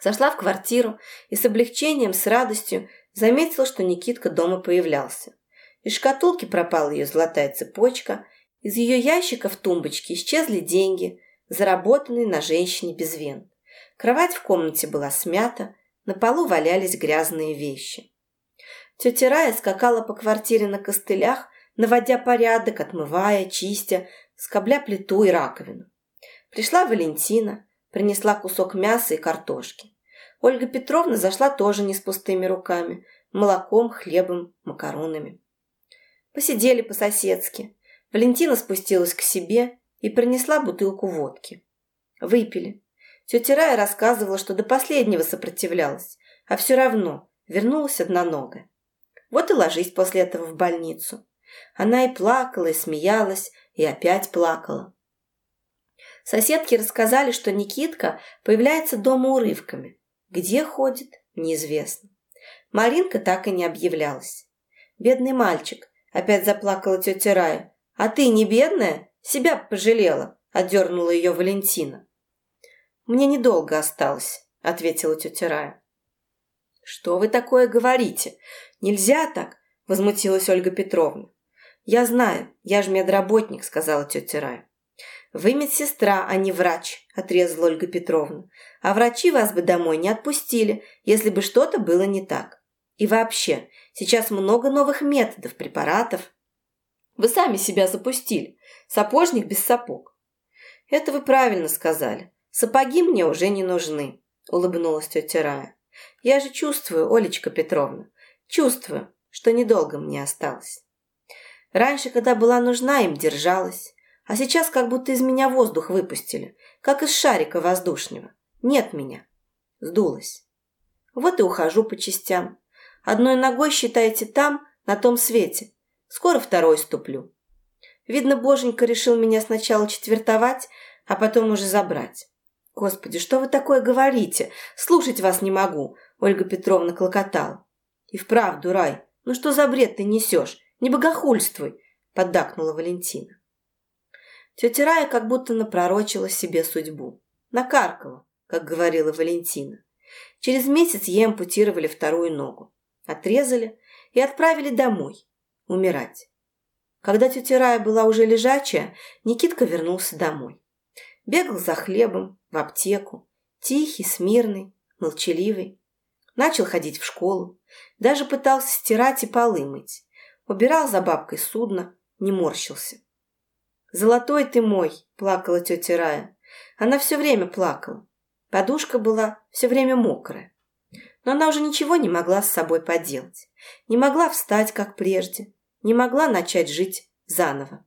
Зашла в квартиру и с облегчением, с радостью заметила, что Никитка дома появлялся. Из шкатулки пропала ее золотая цепочка, из ее ящика в тумбочке исчезли деньги, заработанные на женщине без вен. Кровать в комнате была смята, на полу валялись грязные вещи. Тетя Рая скакала по квартире на костылях, наводя порядок, отмывая, чистя, скобля плиту и раковину. Пришла Валентина, принесла кусок мяса и картошки. Ольга Петровна зашла тоже не с пустыми руками, молоком, хлебом, макаронами. Посидели по-соседски. Валентина спустилась к себе и принесла бутылку водки. Выпили. Тетя Рая рассказывала, что до последнего сопротивлялась, а все равно вернулась одноногая. Вот и ложись после этого в больницу. Она и плакала, и смеялась, и опять плакала. Соседки рассказали, что Никитка появляется дома урывками. Где ходит, неизвестно. Маринка так и не объявлялась. «Бедный мальчик», — опять заплакала тетя Рая. «А ты не бедная? Себя пожалела», — отдернула ее Валентина. «Мне недолго осталось», — ответила тетя Рая. «Что вы такое говорите? Нельзя так!» — возмутилась Ольга Петровна. «Я знаю, я же медработник», — сказала тетя Рая. «Вы медсестра, а не врач», — отрезала Ольга Петровна. «А врачи вас бы домой не отпустили, если бы что-то было не так. И вообще, сейчас много новых методов, препаратов. Вы сами себя запустили. Сапожник без сапог». «Это вы правильно сказали. Сапоги мне уже не нужны», — улыбнулась тетя Рая. «Я же чувствую, Олечка Петровна, чувствую, что недолго мне осталось». Раньше, когда была нужна, им держалась. А сейчас как будто из меня воздух выпустили, как из шарика воздушного. Нет меня. Сдулась. Вот и ухожу по частям. Одной ногой, считайте, там, на том свете. Скоро второй ступлю. Видно, боженька решил меня сначала четвертовать, а потом уже забрать. Господи, что вы такое говорите? Слушать вас не могу, Ольга Петровна клокотала. И вправду, Рай, ну что за бред ты несешь? Не богохульствуй!» – поддакнула Валентина. Тетя Рая как будто напророчила себе судьбу. Накаркала, как говорила Валентина. Через месяц ей ампутировали вторую ногу. Отрезали и отправили домой. Умирать. Когда тетя Рая была уже лежачая, Никитка вернулся домой. Бегал за хлебом, в аптеку. Тихий, смирный, молчаливый. Начал ходить в школу. Даже пытался стирать и полы мыть. Убирал за бабкой судно, не морщился. «Золотой ты мой!» – плакала тетя Рая. Она все время плакала. Подушка была все время мокрая. Но она уже ничего не могла с собой поделать. Не могла встать, как прежде. Не могла начать жить заново.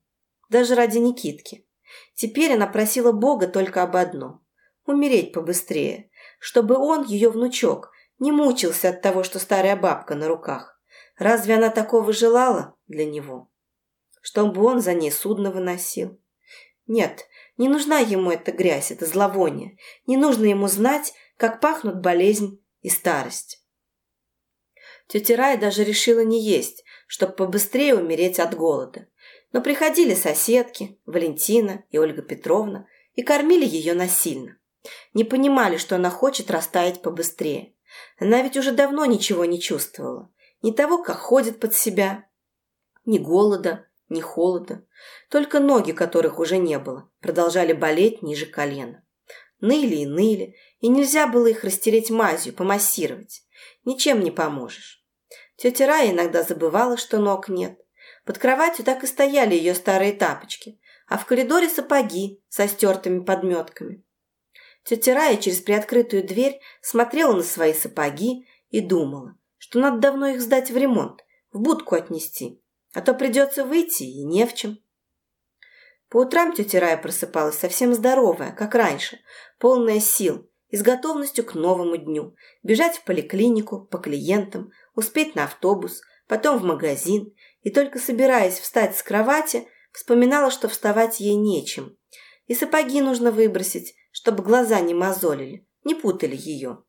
Даже ради Никитки. Теперь она просила Бога только об одном – умереть побыстрее, чтобы он, ее внучок, не мучился от того, что старая бабка на руках. Разве она такого желала для него? Чтобы он за ней судно выносил? Нет, не нужна ему эта грязь, это зловоние. Не нужно ему знать, как пахнут болезнь и старость. Тетя Рая даже решила не есть, чтобы побыстрее умереть от голода. Но приходили соседки, Валентина и Ольга Петровна, и кормили ее насильно. Не понимали, что она хочет растаять побыстрее. Она ведь уже давно ничего не чувствовала ни того, как ходит под себя, ни голода, ни холода. Только ноги, которых уже не было, продолжали болеть ниже колена. Ныли и ныли, и нельзя было их растереть мазью, помассировать. Ничем не поможешь. Тетя Рая иногда забывала, что ног нет. Под кроватью так и стояли ее старые тапочки, а в коридоре сапоги со стертыми подметками. Тетя Рая через приоткрытую дверь смотрела на свои сапоги и думала, что надо давно их сдать в ремонт, в будку отнести, а то придется выйти и не в чем. По утрам тетя Рая просыпалась совсем здоровая, как раньше, полная сил и с готовностью к новому дню. Бежать в поликлинику, по клиентам, успеть на автобус, потом в магазин. И только собираясь встать с кровати, вспоминала, что вставать ей нечем. И сапоги нужно выбросить, чтобы глаза не мозолили, не путали ее.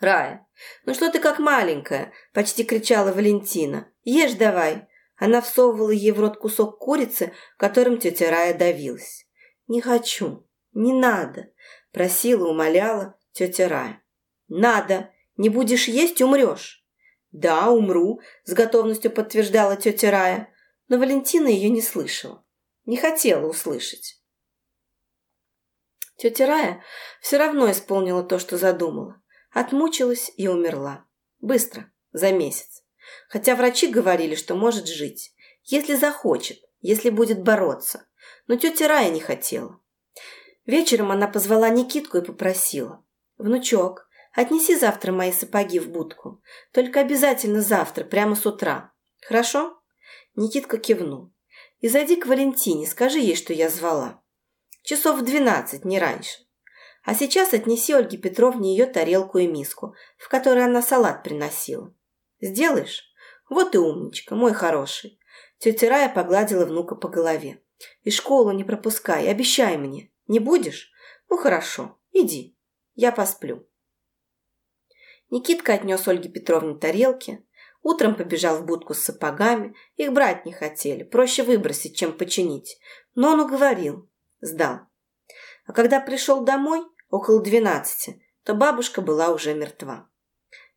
«Рая, ну что ты как маленькая?» – почти кричала Валентина. «Ешь давай, она всовывала ей в рот кусок курицы, которым тетя Рая давилась. «Не хочу, не надо», – просила, умоляла тетя Рая. «Надо, не будешь есть – умрешь». «Да, умру», – с готовностью подтверждала тетя Рая, но Валентина ее не слышала, не хотела услышать. Тетя Рая все равно исполнила то, что задумала. Отмучилась и умерла. Быстро, за месяц хотя врачи говорили, что может жить, если захочет, если будет бороться. Но тетя Рая не хотела. Вечером она позвала Никитку и попросила. «Внучок, отнеси завтра мои сапоги в будку. Только обязательно завтра, прямо с утра. Хорошо?» Никитка кивнул. «И зайди к Валентине, скажи ей, что я звала. Часов в двенадцать, не раньше. А сейчас отнеси Ольге Петровне ее тарелку и миску, в которой она салат приносила. Сделаешь? Вот и умничка, мой хороший. Тетя Рая погладила внука по голове. И школу не пропускай, обещай мне. Не будешь? Ну хорошо, иди. Я посплю. Никитка отнес Ольге Петровне тарелки. Утром побежал в будку с сапогами. Их брать не хотели. Проще выбросить, чем починить. Но он уговорил. Сдал. А когда пришел домой, около двенадцати, то бабушка была уже мертва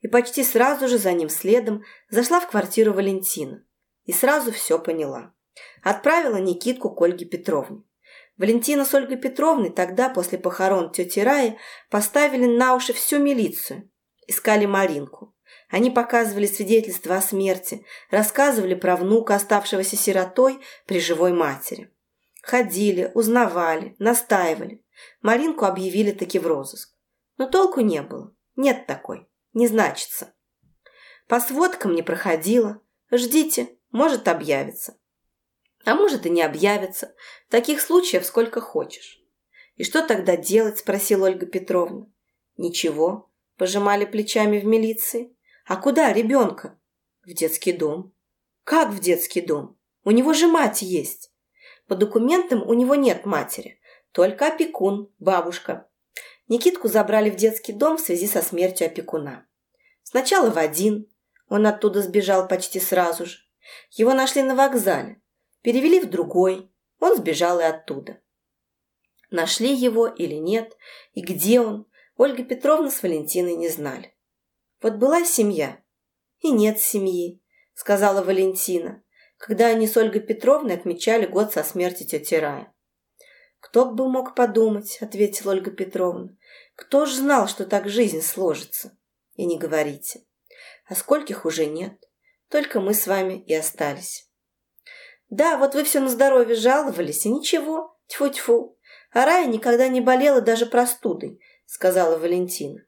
и почти сразу же за ним следом зашла в квартиру Валентина. И сразу все поняла. Отправила Никитку к Ольге Петровне. Валентина с Ольгой Петровной тогда, после похорон тети Раи, поставили на уши всю милицию. Искали Маринку. Они показывали свидетельства о смерти, рассказывали про внука, оставшегося сиротой при живой матери. Ходили, узнавали, настаивали. Маринку объявили таки в розыск. Но толку не было. Нет такой не значится. По сводкам не проходила. Ждите, может объявится. А может и не объявится. Таких случаев сколько хочешь. И что тогда делать, спросила Ольга Петровна. Ничего, пожимали плечами в милиции. А куда ребенка? В детский дом. Как в детский дом? У него же мать есть. По документам у него нет матери, только опекун, бабушка. Никитку забрали в детский дом в связи со смертью опекуна. Сначала в один, он оттуда сбежал почти сразу же. Его нашли на вокзале, перевели в другой, он сбежал и оттуда. Нашли его или нет, и где он, Ольга Петровна с Валентиной не знали. Вот была семья, и нет семьи, сказала Валентина, когда они с Ольгой Петровной отмечали год со смерти тети Рая. «Кто бы мог подумать», — ответила Ольга Петровна. «Кто ж знал, что так жизнь сложится?» «И не говорите. А скольких уже нет. Только мы с вами и остались». «Да, вот вы все на здоровье жаловались, и ничего. Тьфу-тьфу. А Рая никогда не болела даже простудой», — сказала Валентина.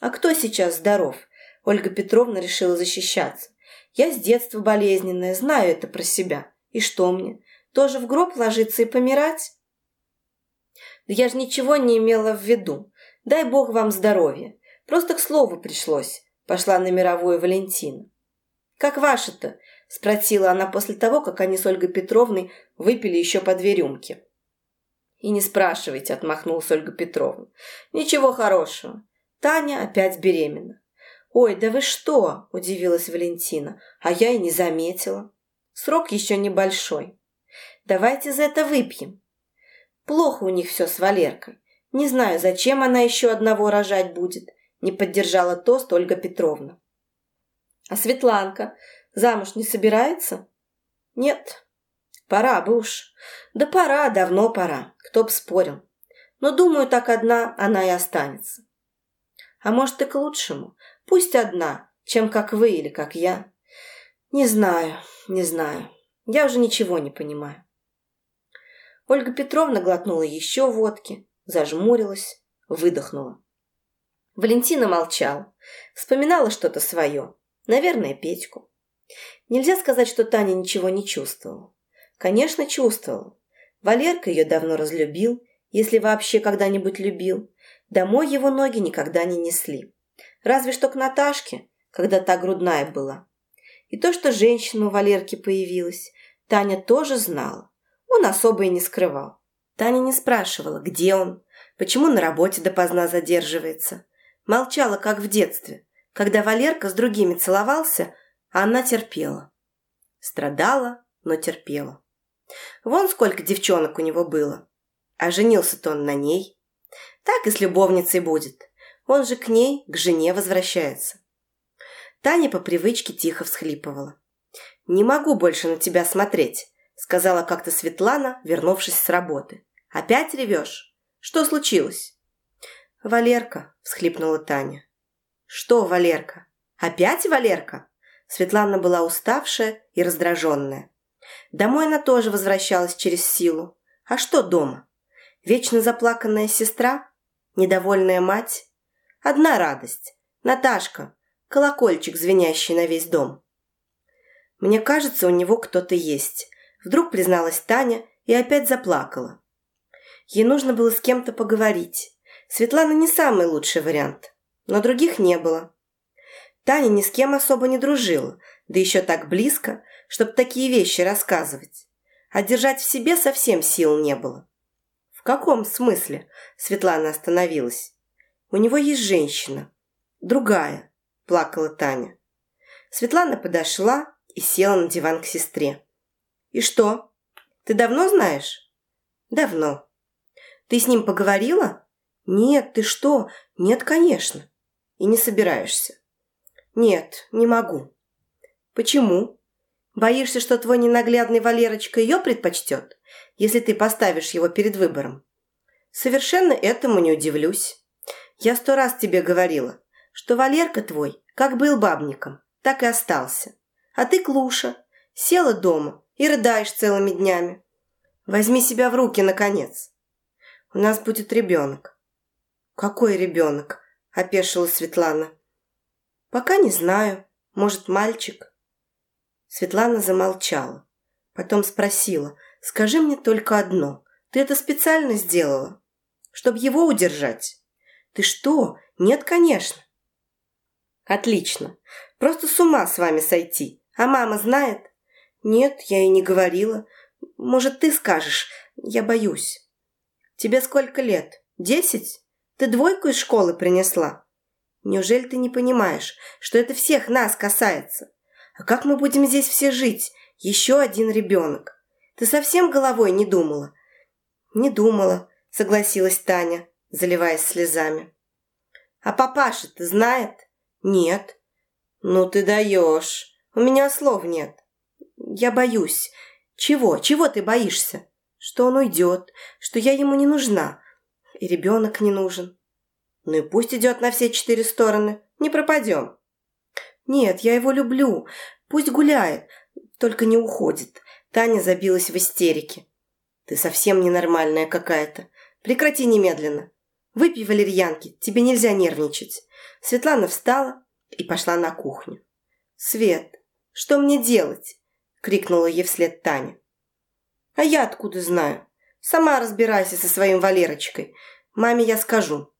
«А кто сейчас здоров?» Ольга Петровна решила защищаться. «Я с детства болезненная, знаю это про себя. И что мне? Тоже в гроб ложиться и помирать?» Да я же ничего не имела в виду. Дай бог вам здоровья. Просто к слову пришлось. Пошла на мировую Валентина. Как ваше-то? Спросила она после того, как они с Ольгой Петровной выпили еще по две рюмки. И не спрашивайте, отмахнулась Ольга Петровна. Ничего хорошего. Таня опять беременна. «Ой, да вы что?» – удивилась Валентина. «А я и не заметила. Срок еще небольшой. Давайте за это выпьем. Плохо у них все с Валеркой. Не знаю, зачем она еще одного рожать будет. Не поддержала тост Ольга Петровна. А Светланка замуж не собирается? Нет. Пора бы уж. Да пора, давно пора. Кто б спорил. Но, думаю, так одна она и останется. А может, и к лучшему. Пусть одна, чем как вы или как я. Не знаю, не знаю. Я уже ничего не понимаю. Ольга Петровна глотнула еще водки, зажмурилась, выдохнула. Валентина молчала, вспоминала что-то свое, наверное, Петьку. Нельзя сказать, что Таня ничего не чувствовала. Конечно, чувствовала. Валерка ее давно разлюбил, если вообще когда-нибудь любил. Домой его ноги никогда не несли. Разве что к Наташке, когда та грудная была. И то, что женщина у Валерки появилась, Таня тоже знала. Он особо и не скрывал. Таня не спрашивала, где он, почему на работе допоздна задерживается. Молчала, как в детстве, когда Валерка с другими целовался, а она терпела. Страдала, но терпела. Вон сколько девчонок у него было. А женился-то он на ней. Так и с любовницей будет. Он же к ней, к жене возвращается. Таня по привычке тихо всхлипывала. «Не могу больше на тебя смотреть», — сказала как-то Светлана, вернувшись с работы. «Опять ревешь? Что случилось?» «Валерка», — всхлипнула Таня. «Что, Валерка? Опять Валерка?» Светлана была уставшая и раздраженная. Домой она тоже возвращалась через силу. А что дома? Вечно заплаканная сестра? Недовольная мать? Одна радость. Наташка, колокольчик, звенящий на весь дом. Мне кажется, у него кто-то есть. Вдруг призналась Таня и опять заплакала. Ей нужно было с кем-то поговорить. Светлана не самый лучший вариант, но других не было. Таня ни с кем особо не дружила, да еще так близко, чтобы такие вещи рассказывать. А держать в себе совсем сил не было. «В каком смысле?» – Светлана остановилась. «У него есть женщина. Другая», – плакала Таня. Светлана подошла и села на диван к сестре. «И что? Ты давно знаешь?» «Давно». «Ты с ним поговорила?» «Нет, ты что? Нет, конечно». «И не собираешься?» «Нет, не могу». «Почему? Боишься, что твой ненаглядный Валерочка ее предпочтет, если ты поставишь его перед выбором?» «Совершенно этому не удивлюсь. Я сто раз тебе говорила, что Валерка твой как был бабником, так и остался. А ты, Клуша, села дома и рыдаешь целыми днями. Возьми себя в руки, наконец. У нас будет ребенок». «Какой ребенок?» – опешила Светлана. «Пока не знаю. Может, мальчик?» Светлана замолчала. Потом спросила. «Скажи мне только одно. Ты это специально сделала? Чтобы его удержать?» «Ты что? Нет, конечно». «Отлично. Просто с ума с вами сойти. А мама знает?» «Нет, я и не говорила. Может, ты скажешь? Я боюсь». «Тебе сколько лет? Десять? Ты двойку из школы принесла?» Неужели ты не понимаешь, что это всех нас касается? А как мы будем здесь все жить? Еще один ребенок. Ты совсем головой не думала?» «Не думала», — согласилась Таня, заливаясь слезами. «А папаша ты знает?» «Нет». «Ну ты даешь. У меня слов нет». «Я боюсь. Чего? Чего ты боишься?» «Что он уйдет, что я ему не нужна, и ребенок не нужен». Ну и пусть идет на все четыре стороны. Не пропадем. Нет, я его люблю. Пусть гуляет, только не уходит. Таня забилась в истерике. Ты совсем ненормальная какая-то. Прекрати немедленно. Выпей валерьянки, тебе нельзя нервничать. Светлана встала и пошла на кухню. «Свет, что мне делать?» — крикнула ей вслед Таня. «А я откуда знаю? Сама разбирайся со своим Валерочкой. Маме я скажу.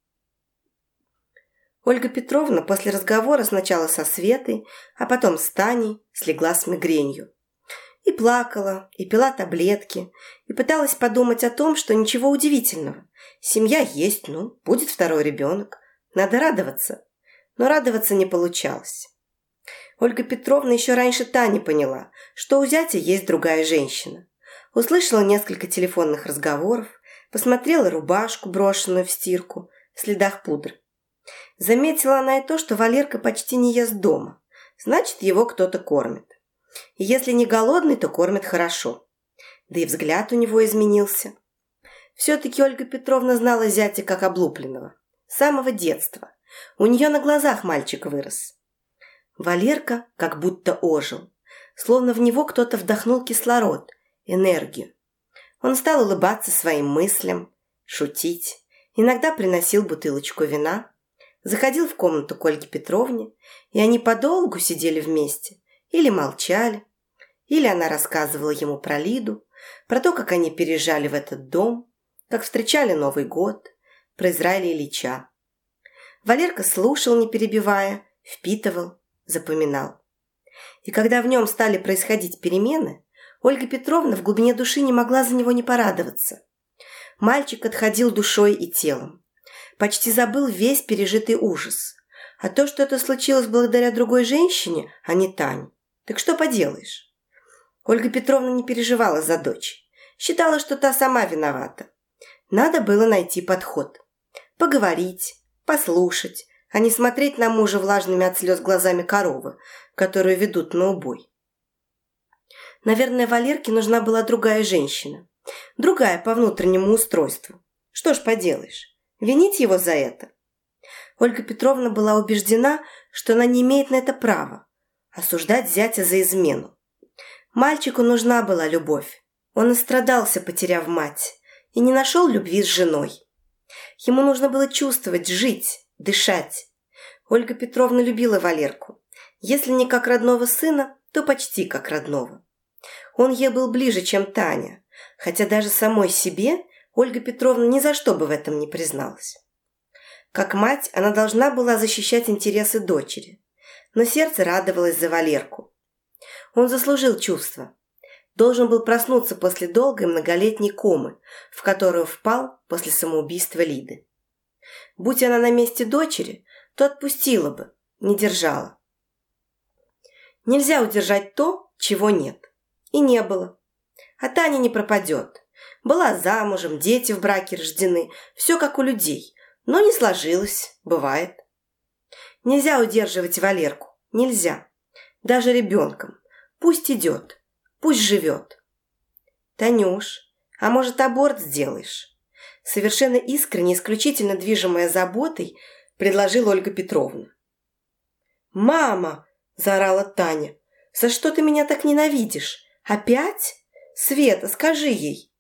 Ольга Петровна после разговора сначала со Светой, а потом с Таней слегла с мигренью. И плакала, и пила таблетки, и пыталась подумать о том, что ничего удивительного. Семья есть, ну, будет второй ребенок. Надо радоваться. Но радоваться не получалось. Ольга Петровна еще раньше Тани поняла, что у зятя есть другая женщина. Услышала несколько телефонных разговоров, посмотрела рубашку, брошенную в стирку, в следах пудры. Заметила она и то, что Валерка почти не ест дома. Значит, его кто-то кормит. Если не голодный, то кормит хорошо. Да и взгляд у него изменился. Все-таки Ольга Петровна знала зятя как облупленного. С самого детства. У нее на глазах мальчик вырос. Валерка как будто ожил. Словно в него кто-то вдохнул кислород, энергию. Он стал улыбаться своим мыслям, шутить. Иногда приносил бутылочку вина, заходил в комнату к Ольге Петровне, и они подолгу сидели вместе, или молчали, или она рассказывала ему про Лиду, про то, как они переезжали в этот дом, как встречали Новый год, про Израиля Ильича. Валерка слушал, не перебивая, впитывал, запоминал. И когда в нем стали происходить перемены, Ольга Петровна в глубине души не могла за него не порадоваться. Мальчик отходил душой и телом. Почти забыл весь пережитый ужас. А то, что это случилось благодаря другой женщине, а не Тане, так что поделаешь? Ольга Петровна не переживала за дочь. Считала, что та сама виновата. Надо было найти подход. Поговорить, послушать, а не смотреть на мужа влажными от слез глазами коровы, которую ведут на убой. Наверное, Валерке нужна была другая женщина. Другая по внутреннему устройству. Что ж поделаешь, винить его за это? Ольга Петровна была убеждена, что она не имеет на это права. Осуждать зятя за измену. Мальчику нужна была любовь. Он истрадался, потеряв мать, и не нашел любви с женой. Ему нужно было чувствовать, жить, дышать. Ольга Петровна любила Валерку. Если не как родного сына, то почти как родного. Он ей был ближе, чем Таня, хотя даже самой себе Ольга Петровна ни за что бы в этом не призналась. Как мать, она должна была защищать интересы дочери, но сердце радовалось за Валерку. Он заслужил чувства. Должен был проснуться после долгой многолетней комы, в которую впал после самоубийства Лиды. Будь она на месте дочери, то отпустила бы, не держала. Нельзя удержать то, чего нет. И не было. А Таня не пропадет. Была замужем, дети в браке рождены, все как у людей. Но не сложилось, бывает. Нельзя удерживать Валерку, нельзя. Даже ребенком. Пусть идет, пусть живет. Танюш, а может аборт сделаешь? Совершенно искренне, исключительно движимая заботой, предложила Ольга Петровна. «Мама!» – заорала Таня. «За что ты меня так ненавидишь? «Опять? Света, скажи ей!»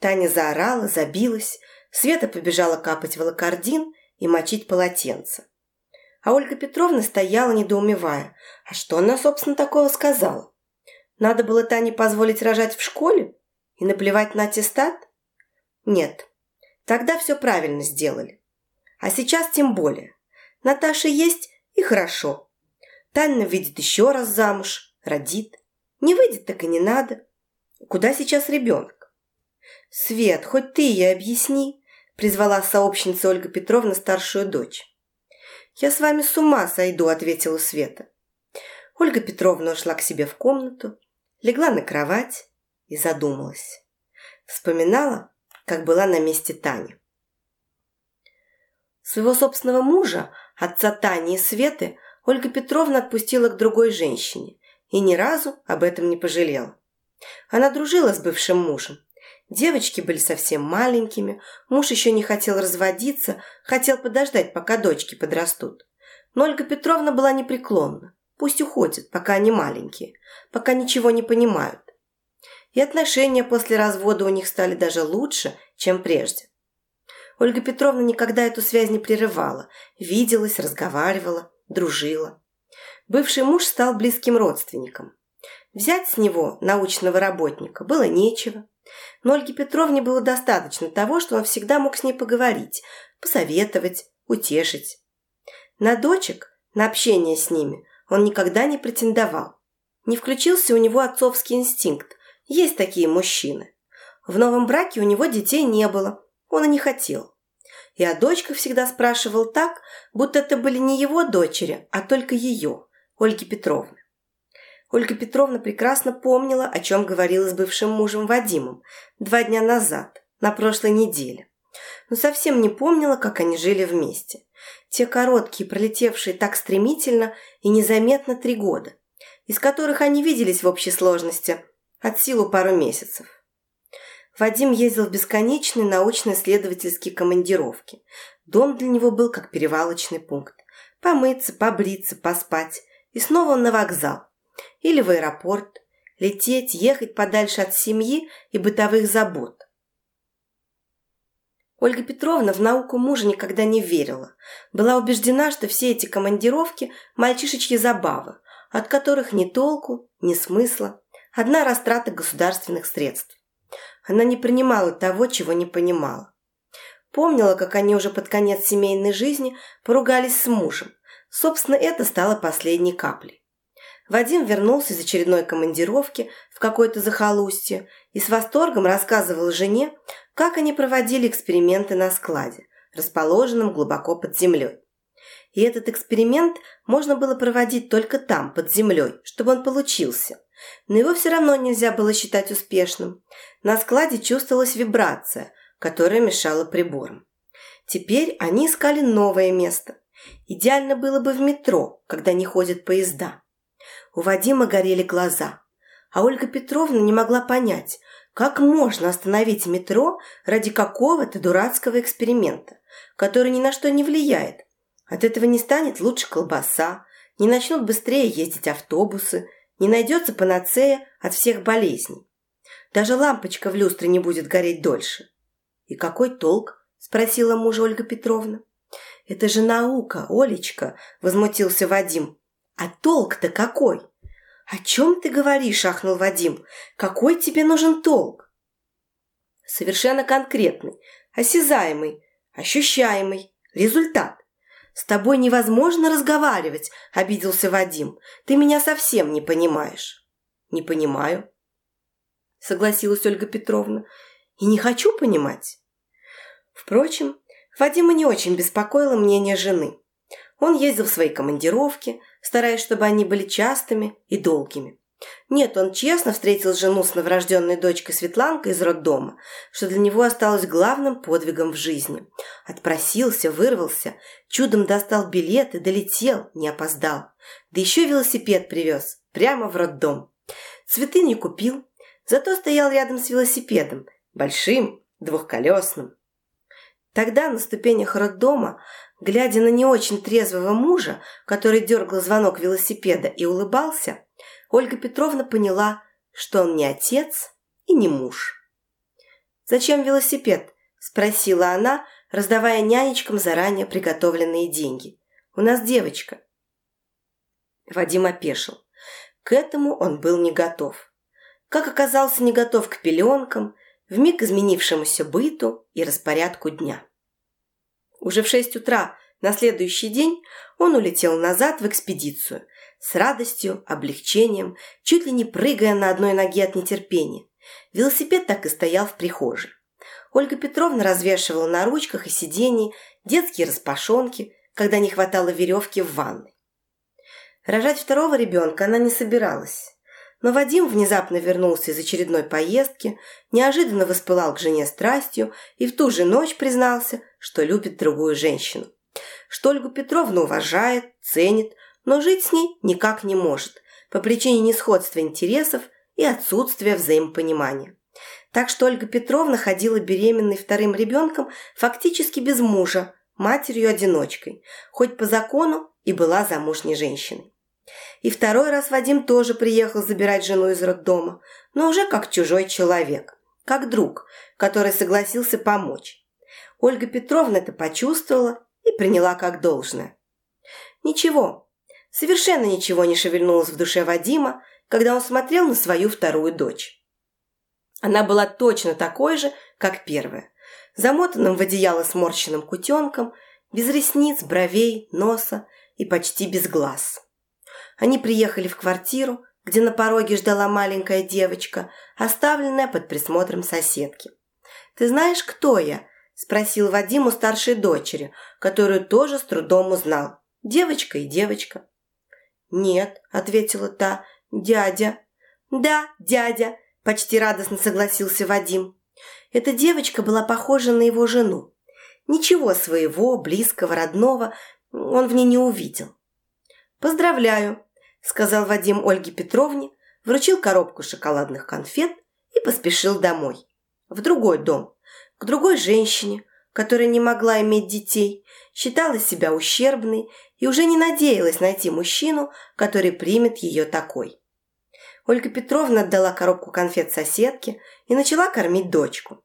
Таня заорала, забилась, Света побежала капать волокордин и мочить полотенце. А Ольга Петровна стояла, недоумевая. А что она, собственно, такого сказала? Надо было Тане позволить рожать в школе? И наплевать на аттестат? Нет, тогда все правильно сделали. А сейчас тем более. Наташа есть и хорошо. Таня выйдет еще раз замуж, родит. Не выйдет, так и не надо. Куда сейчас ребенок? Свет, хоть ты ей объясни, призвала сообщница Ольга Петровна старшую дочь. Я с вами с ума сойду, ответила Света. Ольга Петровна ушла к себе в комнату, легла на кровать и задумалась. Вспоминала, как была на месте Тани. Своего собственного мужа, отца Тани и Светы, Ольга Петровна отпустила к другой женщине, и ни разу об этом не пожалела. Она дружила с бывшим мужем. Девочки были совсем маленькими, муж еще не хотел разводиться, хотел подождать, пока дочки подрастут. Но Ольга Петровна была непреклонна. Пусть уходят, пока они маленькие, пока ничего не понимают. И отношения после развода у них стали даже лучше, чем прежде. Ольга Петровна никогда эту связь не прерывала, виделась, разговаривала, дружила бывший муж стал близким родственником. Взять с него научного работника было нечего, но Ольге Петровне было достаточно того, что он всегда мог с ней поговорить, посоветовать, утешить. На дочек, на общение с ними он никогда не претендовал. Не включился у него отцовский инстинкт. Есть такие мужчины. В новом браке у него детей не было, он и не хотел. И о дочках всегда спрашивал так, будто это были не его дочери, а только ее. Ольги Петровны. Ольга Петровна прекрасно помнила, о чем говорила с бывшим мужем Вадимом два дня назад, на прошлой неделе. Но совсем не помнила, как они жили вместе. Те короткие, пролетевшие так стремительно и незаметно три года, из которых они виделись в общей сложности от силу пару месяцев. Вадим ездил в бесконечные научно-исследовательские командировки. Дом для него был как перевалочный пункт. Помыться, побриться, поспать – и снова на вокзал. Или в аэропорт. Лететь, ехать подальше от семьи и бытовых забот. Ольга Петровна в науку мужа никогда не верила. Была убеждена, что все эти командировки – мальчишечьи забавы, от которых ни толку, ни смысла, Одна растрата государственных средств. Она не принимала того, чего не понимала. Помнила, как они уже под конец семейной жизни поругались с мужем. Собственно, это стало последней каплей. Вадим вернулся из очередной командировки в какое-то захолустье и с восторгом рассказывал жене, как они проводили эксперименты на складе, расположенном глубоко под землей. И этот эксперимент можно было проводить только там, под землей, чтобы он получился. Но его все равно нельзя было считать успешным. На складе чувствовалась вибрация, которая мешала приборам. Теперь они искали новое место. Идеально было бы в метро, когда не ходят поезда. У Вадима горели глаза. А Ольга Петровна не могла понять, как можно остановить метро ради какого-то дурацкого эксперимента, который ни на что не влияет. От этого не станет лучше колбаса, не начнут быстрее ездить автобусы, не найдется панацея от всех болезней. Даже лампочка в люстре не будет гореть дольше. «И какой толк?» – спросила мужа Ольга Петровна. «Это же наука, Олечка!» – возмутился Вадим. «А толк-то какой?» «О чем ты говоришь?» – ахнул Вадим. «Какой тебе нужен толк?» «Совершенно конкретный, осязаемый, ощущаемый, результат. С тобой невозможно разговаривать», – обиделся Вадим. «Ты меня совсем не понимаешь». «Не понимаю», – согласилась Ольга Петровна. «И не хочу понимать». Впрочем, Вадима не очень беспокоило мнение жены. Он ездил в свои командировки, стараясь, чтобы они были частыми и долгими. Нет, он честно встретил жену с новорожденной дочкой Светланкой из роддома, что для него осталось главным подвигом в жизни. Отпросился, вырвался, чудом достал билет и долетел, не опоздал. Да еще велосипед привез, прямо в роддом. Цветы не купил, зато стоял рядом с велосипедом, большим, двухколесным. Тогда на ступенях роддома Глядя на не очень трезвого мужа, который дергал звонок велосипеда и улыбался, Ольга Петровна поняла, что он не отец и не муж. «Зачем велосипед?» – спросила она, раздавая нянечкам заранее приготовленные деньги. «У нас девочка». Вадим опешил. К этому он был не готов. Как оказался не готов к пеленкам, вмиг изменившемуся быту и распорядку дня. Уже в шесть утра на следующий день он улетел назад в экспедицию с радостью, облегчением, чуть ли не прыгая на одной ноге от нетерпения. Велосипед так и стоял в прихожей. Ольга Петровна развешивала на ручках и сиденье детские распашонки, когда не хватало веревки в ванной. Рожать второго ребенка она не собиралась. Но Вадим внезапно вернулся из очередной поездки, неожиданно воспылал к жене страстью и в ту же ночь признался, что любит другую женщину. Что Ольгу Петровну уважает, ценит, но жить с ней никак не может по причине несходства интересов и отсутствия взаимопонимания. Так что Ольга Петровна ходила беременной вторым ребенком фактически без мужа, матерью-одиночкой, хоть по закону и была замужней женщиной. И второй раз Вадим тоже приехал забирать жену из роддома, но уже как чужой человек, как друг, который согласился помочь. Ольга Петровна это почувствовала и приняла как должное. Ничего, совершенно ничего не шевельнулось в душе Вадима, когда он смотрел на свою вторую дочь. Она была точно такой же, как первая, замотанным в одеяло сморщенным кутенком, без ресниц, бровей, носа и почти без глаз. Они приехали в квартиру, где на пороге ждала маленькая девочка, оставленная под присмотром соседки. «Ты знаешь, кто я?» – спросил Вадим у старшей дочери, которую тоже с трудом узнал. «Девочка и девочка». «Нет», – ответила та, – «дядя». «Да, дядя», – почти радостно согласился Вадим. Эта девочка была похожа на его жену. Ничего своего, близкого, родного он в ней не увидел. «Поздравляю», сказал Вадим Ольге Петровне, вручил коробку шоколадных конфет и поспешил домой. В другой дом, к другой женщине, которая не могла иметь детей, считала себя ущербной и уже не надеялась найти мужчину, который примет ее такой. Ольга Петровна отдала коробку конфет соседке и начала кормить дочку.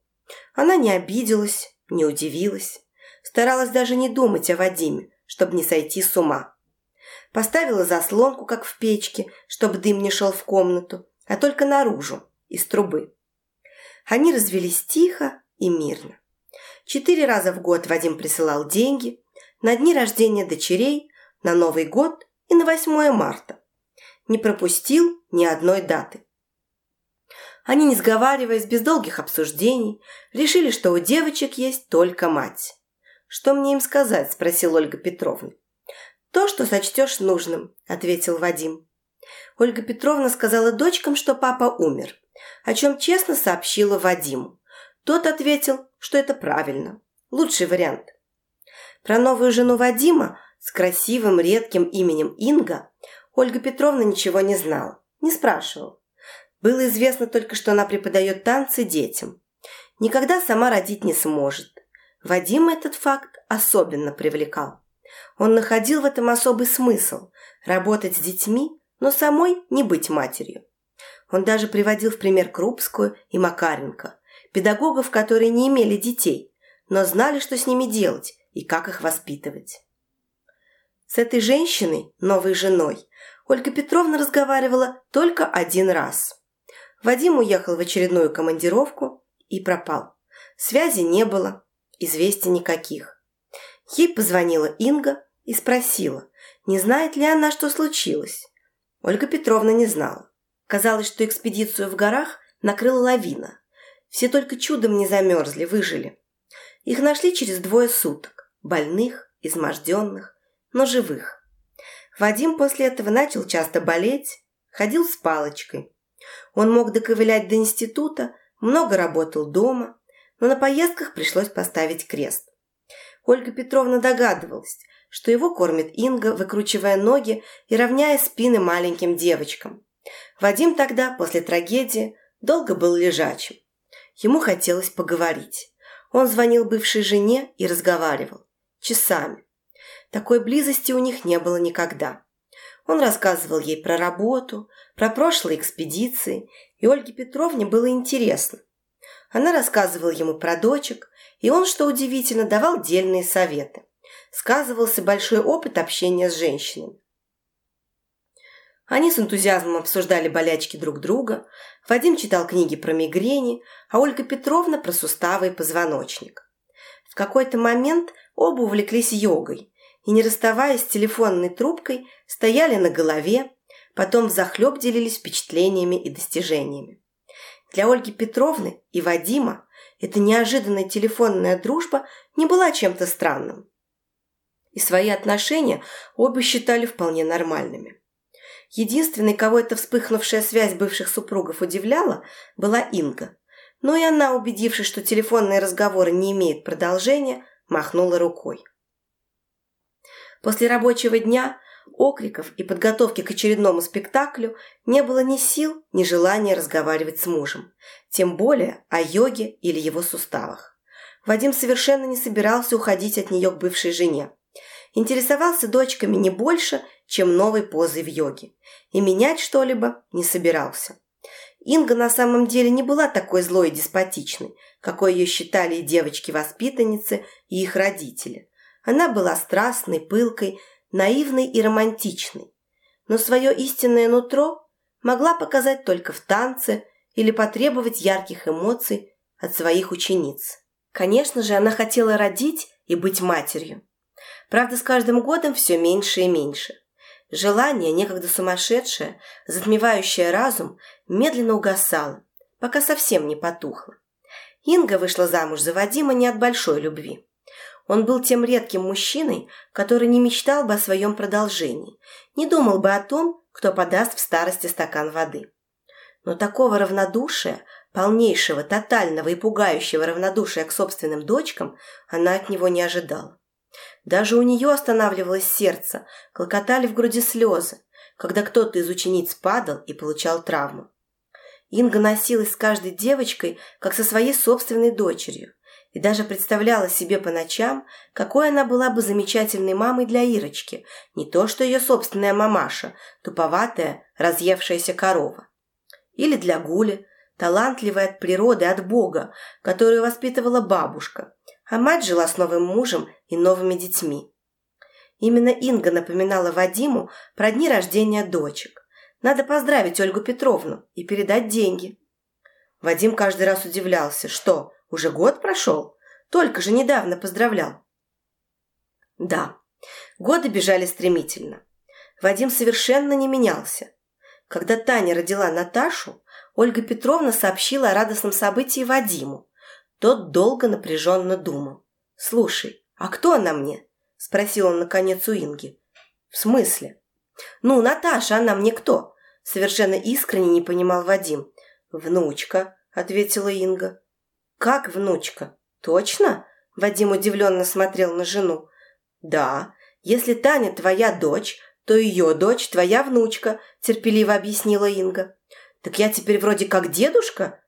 Она не обиделась, не удивилась, старалась даже не думать о Вадиме, чтобы не сойти с ума поставила заслонку, как в печке, чтобы дым не шел в комнату, а только наружу, из трубы. Они развелись тихо и мирно. Четыре раза в год Вадим присылал деньги на дни рождения дочерей, на Новый год и на 8 марта. Не пропустил ни одной даты. Они, не сговариваясь, без долгих обсуждений, решили, что у девочек есть только мать. «Что мне им сказать?» – спросил Ольга Петровна. «То, что сочтешь нужным», – ответил Вадим. Ольга Петровна сказала дочкам, что папа умер, о чем честно сообщила Вадиму. Тот ответил, что это правильно, лучший вариант. Про новую жену Вадима с красивым редким именем Инга Ольга Петровна ничего не знала, не спрашивала. Было известно только, что она преподает танцы детям. Никогда сама родить не сможет. Вадима этот факт особенно привлекал. Он находил в этом особый смысл – работать с детьми, но самой не быть матерью. Он даже приводил в пример Крупскую и Макаренко, педагогов, которые не имели детей, но знали, что с ними делать и как их воспитывать. С этой женщиной, новой женой, Ольга Петровна разговаривала только один раз – Вадим уехал в очередную командировку и пропал. Связи не было, известий никаких. Ей позвонила Инга и спросила, не знает ли она, что случилось. Ольга Петровна не знала. Казалось, что экспедицию в горах накрыла лавина. Все только чудом не замерзли, выжили. Их нашли через двое суток. Больных, изможденных, но живых. Вадим после этого начал часто болеть, ходил с палочкой. Он мог доковылять до института, много работал дома, но на поездках пришлось поставить крест. Ольга Петровна догадывалась, что его кормит Инга, выкручивая ноги и равняя спины маленьким девочкам. Вадим тогда, после трагедии, долго был лежачим. Ему хотелось поговорить. Он звонил бывшей жене и разговаривал. Часами. Такой близости у них не было никогда. Он рассказывал ей про работу, про прошлые экспедиции, и Ольге Петровне было интересно. Она рассказывала ему про дочек, и он, что удивительно, давал дельные советы. Сказывался большой опыт общения с женщинами. Они с энтузиазмом обсуждали болячки друг друга, Вадим читал книги про мигрени, а Ольга Петровна про суставы и позвоночник. В какой-то момент оба увлеклись йогой, и, не расставаясь с телефонной трубкой, стояли на голове, потом взахлеб делились впечатлениями и достижениями. Для Ольги Петровны и Вадима эта неожиданная телефонная дружба не была чем-то странным. И свои отношения обе считали вполне нормальными. Единственной, кого эта вспыхнувшая связь бывших супругов удивляла, была Инга. Но и она, убедившись, что телефонные разговоры не имеют продолжения, махнула рукой. После рабочего дня, окриков и подготовки к очередному спектаклю не было ни сил, ни желания разговаривать с мужем, тем более о йоге или его суставах. Вадим совершенно не собирался уходить от нее к бывшей жене. Интересовался дочками не больше, чем новой позой в йоге, и менять что-либо не собирался. Инга на самом деле не была такой злой и деспотичной, какой ее считали и девочки-воспитанницы, и их родители. Она была страстной, пылкой, наивной и романтичной, но свое истинное нутро могла показать только в танце или потребовать ярких эмоций от своих учениц. Конечно же, она хотела родить и быть матерью. Правда, с каждым годом все меньше и меньше. Желание, некогда сумасшедшее, затмевающее разум, медленно угасало, пока совсем не потухло. Инга вышла замуж за Вадима не от большой любви. Он был тем редким мужчиной, который не мечтал бы о своем продолжении, не думал бы о том, кто подаст в старости стакан воды. Но такого равнодушия, полнейшего, тотального и пугающего равнодушия к собственным дочкам она от него не ожидала. Даже у нее останавливалось сердце, клокотали в груди слезы, когда кто-то из учениц падал и получал травму. Инга носилась с каждой девочкой, как со своей собственной дочерью и даже представляла себе по ночам, какой она была бы замечательной мамой для Ирочки, не то что ее собственная мамаша, туповатая, разъевшаяся корова. Или для Гули, талантливая от природы, от Бога, которую воспитывала бабушка, а мать жила с новым мужем и новыми детьми. Именно Инга напоминала Вадиму про дни рождения дочек. Надо поздравить Ольгу Петровну и передать деньги. Вадим каждый раз удивлялся. Что, уже год прошел? Только же недавно поздравлял. Да, годы бежали стремительно. Вадим совершенно не менялся. Когда Таня родила Наташу, Ольга Петровна сообщила о радостном событии Вадиму. Тот долго напряженно думал. «Слушай, а кто она мне?» – спросил он наконец у Инги. «В смысле?» «Ну, Наташа, она мне кто?» – совершенно искренне не понимал Вадим. «Внучка», – ответила Инга. «Как внучка? Точно?» – Вадим удивленно смотрел на жену. «Да, если Таня твоя дочь, то ее дочь твоя внучка», – терпеливо объяснила Инга. «Так я теперь вроде как дедушка?»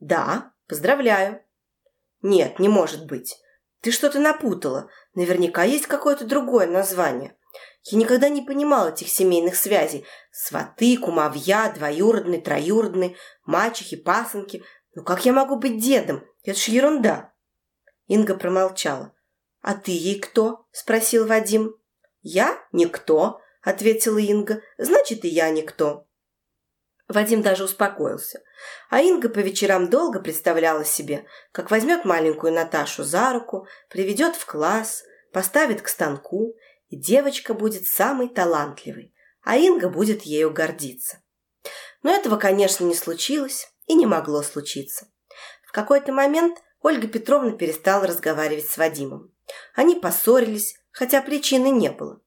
«Да, поздравляю». «Нет, не может быть. Ты что-то напутала. Наверняка есть какое-то другое название. Я никогда не понимал этих семейных связей. Сваты, кумовья, двоюродные, троюродные, мачехи, пасынки. Ну как я могу быть дедом? Это ж ерунда. Инга промолчала. «А ты ей кто?» – спросил Вадим. «Я? Никто», – ответила Инга. «Значит, и я никто». Вадим даже успокоился. А Инга по вечерам долго представляла себе, как возьмет маленькую Наташу за руку, приведет в класс, поставит к станку и девочка будет самой талантливой, а Инга будет ею гордиться. Но этого, конечно, не случилось и не могло случиться. В какой-то момент Ольга Петровна перестала разговаривать с Вадимом. Они поссорились, хотя причины не было.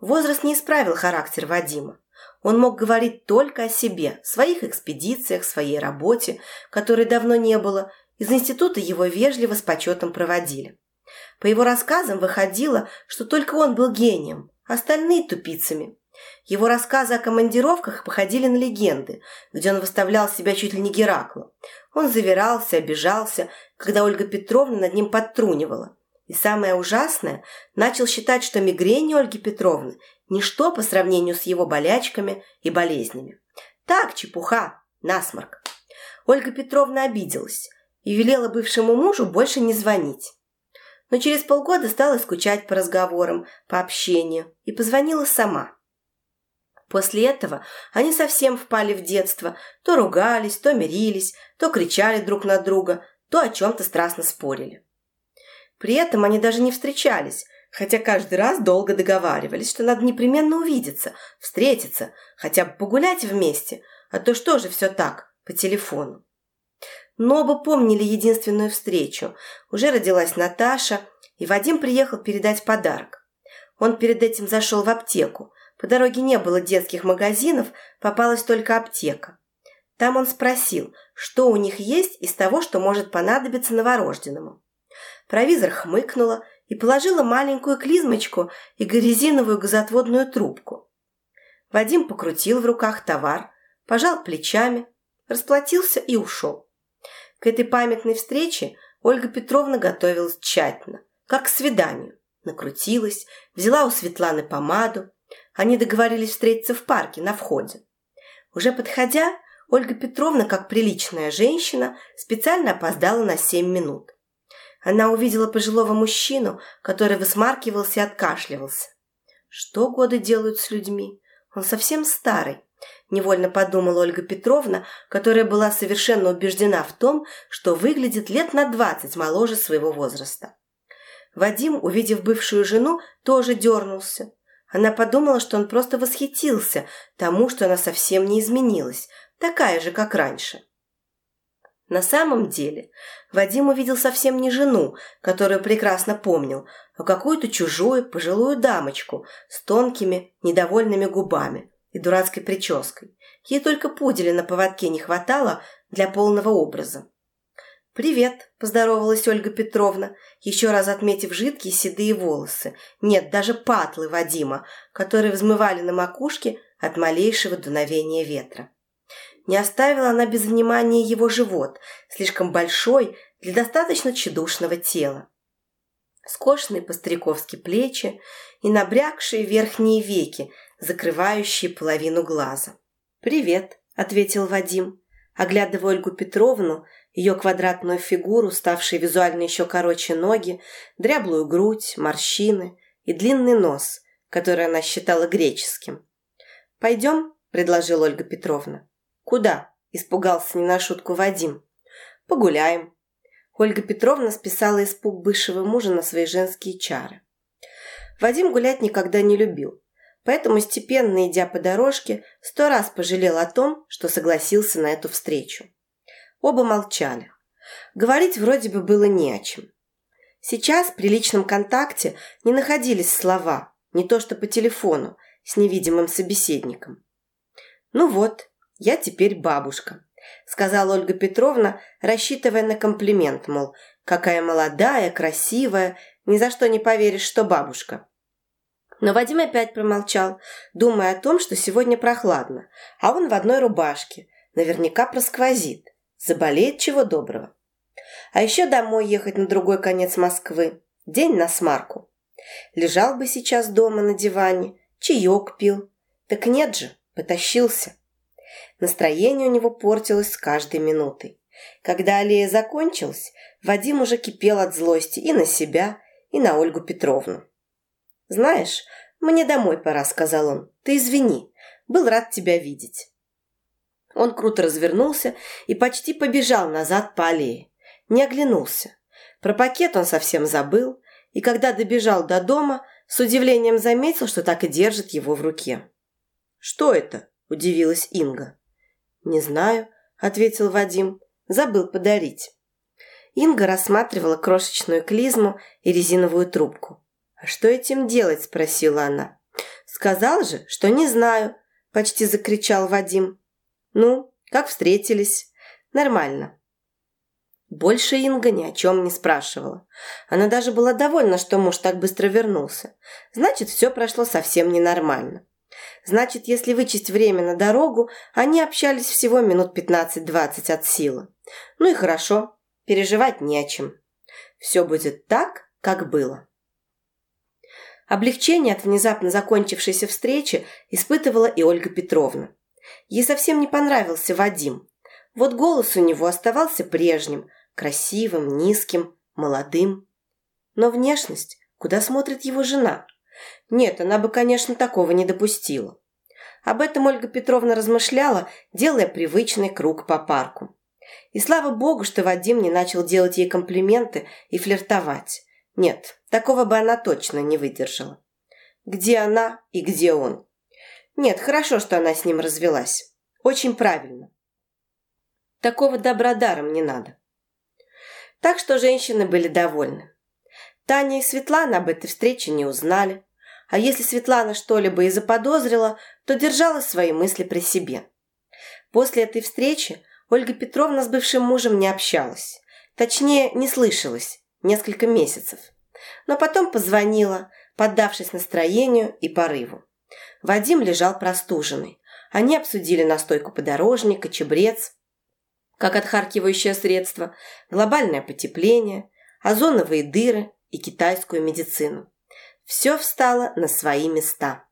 Возраст не исправил характер Вадима. Он мог говорить только о себе, своих экспедициях, своей работе, которой давно не было. Из института его вежливо с почетом проводили. По его рассказам выходило, что только он был гением, остальные – тупицами. Его рассказы о командировках походили на легенды, где он выставлял себя чуть ли не Гераклом. Он завирался, обижался, когда Ольга Петровна над ним подтрунивала. И самое ужасное, начал считать, что мигрень Ольги Петровны – ничто по сравнению с его болячками и болезнями. Так, чепуха, насморк. Ольга Петровна обиделась и велела бывшему мужу больше не звонить но через полгода стала скучать по разговорам, по общению и позвонила сама. После этого они совсем впали в детство, то ругались, то мирились, то кричали друг на друга, то о чем-то страстно спорили. При этом они даже не встречались, хотя каждый раз долго договаривались, что надо непременно увидеться, встретиться, хотя бы погулять вместе, а то что же все так, по телефону. Но оба помнили единственную встречу. Уже родилась Наташа, и Вадим приехал передать подарок. Он перед этим зашел в аптеку. По дороге не было детских магазинов, попалась только аптека. Там он спросил, что у них есть из того, что может понадобиться новорожденному. Провизор хмыкнула и положила маленькую клизмочку и резиновую газотводную трубку. Вадим покрутил в руках товар, пожал плечами, расплатился и ушел. К этой памятной встрече Ольга Петровна готовилась тщательно, как к свиданию. Накрутилась, взяла у Светланы помаду. Они договорились встретиться в парке на входе. Уже подходя, Ольга Петровна, как приличная женщина, специально опоздала на семь минут. Она увидела пожилого мужчину, который высмаркивался и откашливался. Что годы делают с людьми? Он совсем старый. Невольно подумала Ольга Петровна, которая была совершенно убеждена в том, что выглядит лет на двадцать моложе своего возраста. Вадим, увидев бывшую жену, тоже дернулся. Она подумала, что он просто восхитился тому, что она совсем не изменилась, такая же, как раньше. На самом деле Вадим увидел совсем не жену, которую прекрасно помнил, а какую-то чужую пожилую дамочку с тонкими, недовольными губами, и дурацкой прической. Ей только пуделя на поводке не хватало для полного образа. «Привет», – поздоровалась Ольга Петровна, еще раз отметив жидкие седые волосы. Нет, даже патлы Вадима, которые взмывали на макушке от малейшего дуновения ветра. Не оставила она без внимания его живот, слишком большой для достаточно тщедушного тела. Скошенные по-стариковски плечи и набрякшие верхние веки закрывающие половину глаза. «Привет», — ответил Вадим, оглядывая Ольгу Петровну, ее квадратную фигуру, ставшие визуально еще короче ноги, дряблую грудь, морщины и длинный нос, который она считала греческим. «Пойдем?» – предложила Ольга Петровна. «Куда?» – испугался не на шутку Вадим. «Погуляем». Ольга Петровна списала испуг бывшего мужа на свои женские чары. Вадим гулять никогда не любил, поэтому, степенно идя по дорожке, сто раз пожалел о том, что согласился на эту встречу. Оба молчали. Говорить вроде бы было не о чем. Сейчас при личном контакте не находились слова, не то что по телефону, с невидимым собеседником. «Ну вот, я теперь бабушка», — сказала Ольга Петровна, рассчитывая на комплимент, мол, какая молодая, красивая, ни за что не поверишь, что бабушка. Но Вадим опять промолчал, думая о том, что сегодня прохладно, а он в одной рубашке, наверняка просквозит, заболеет чего доброго. А еще домой ехать на другой конец Москвы, день на смарку. Лежал бы сейчас дома на диване, чаек пил. Так нет же, потащился. Настроение у него портилось с каждой минутой. Когда аллея закончилась, Вадим уже кипел от злости и на себя, и на Ольгу Петровну. «Знаешь, мне домой пора», — сказал он. «Ты извини, был рад тебя видеть». Он круто развернулся и почти побежал назад по аллее. Не оглянулся. Про пакет он совсем забыл, и когда добежал до дома, с удивлением заметил, что так и держит его в руке. «Что это?» – удивилась Инга. «Не знаю», – ответил Вадим. «Забыл подарить». Инга рассматривала крошечную клизму и резиновую трубку. «А что этим делать?» – спросила она. «Сказал же, что не знаю», – почти закричал Вадим. «Ну, как встретились?» «Нормально». Больше Инга ни о чем не спрашивала. Она даже была довольна, что муж так быстро вернулся. Значит, все прошло совсем ненормально. Значит, если вычесть время на дорогу, они общались всего минут 15-20 от силы. Ну и хорошо, переживать не о чем. Все будет так, как было. Облегчение от внезапно закончившейся встречи испытывала и Ольга Петровна. Ей совсем не понравился Вадим. Вот голос у него оставался прежним, красивым, низким, молодым. Но внешность, куда смотрит его жена? Нет, она бы, конечно, такого не допустила. Об этом Ольга Петровна размышляла, делая привычный круг по парку. И слава богу, что Вадим не начал делать ей комплименты и флиртовать. Нет, такого бы она точно не выдержала. Где она и где он? Нет, хорошо, что она с ним развелась. Очень правильно. Такого добра даром не надо. Так что женщины были довольны. Таня и Светлана об этой встрече не узнали. А если Светлана что-либо и заподозрила, то держала свои мысли при себе. После этой встречи Ольга Петровна с бывшим мужем не общалась. Точнее, не слышалась несколько месяцев. Но потом позвонила, поддавшись настроению и порыву. Вадим лежал простуженный. Они обсудили настойку подорожника, чебрец, как отхаркивающее средство, глобальное потепление, озоновые дыры и китайскую медицину. Все встало на свои места.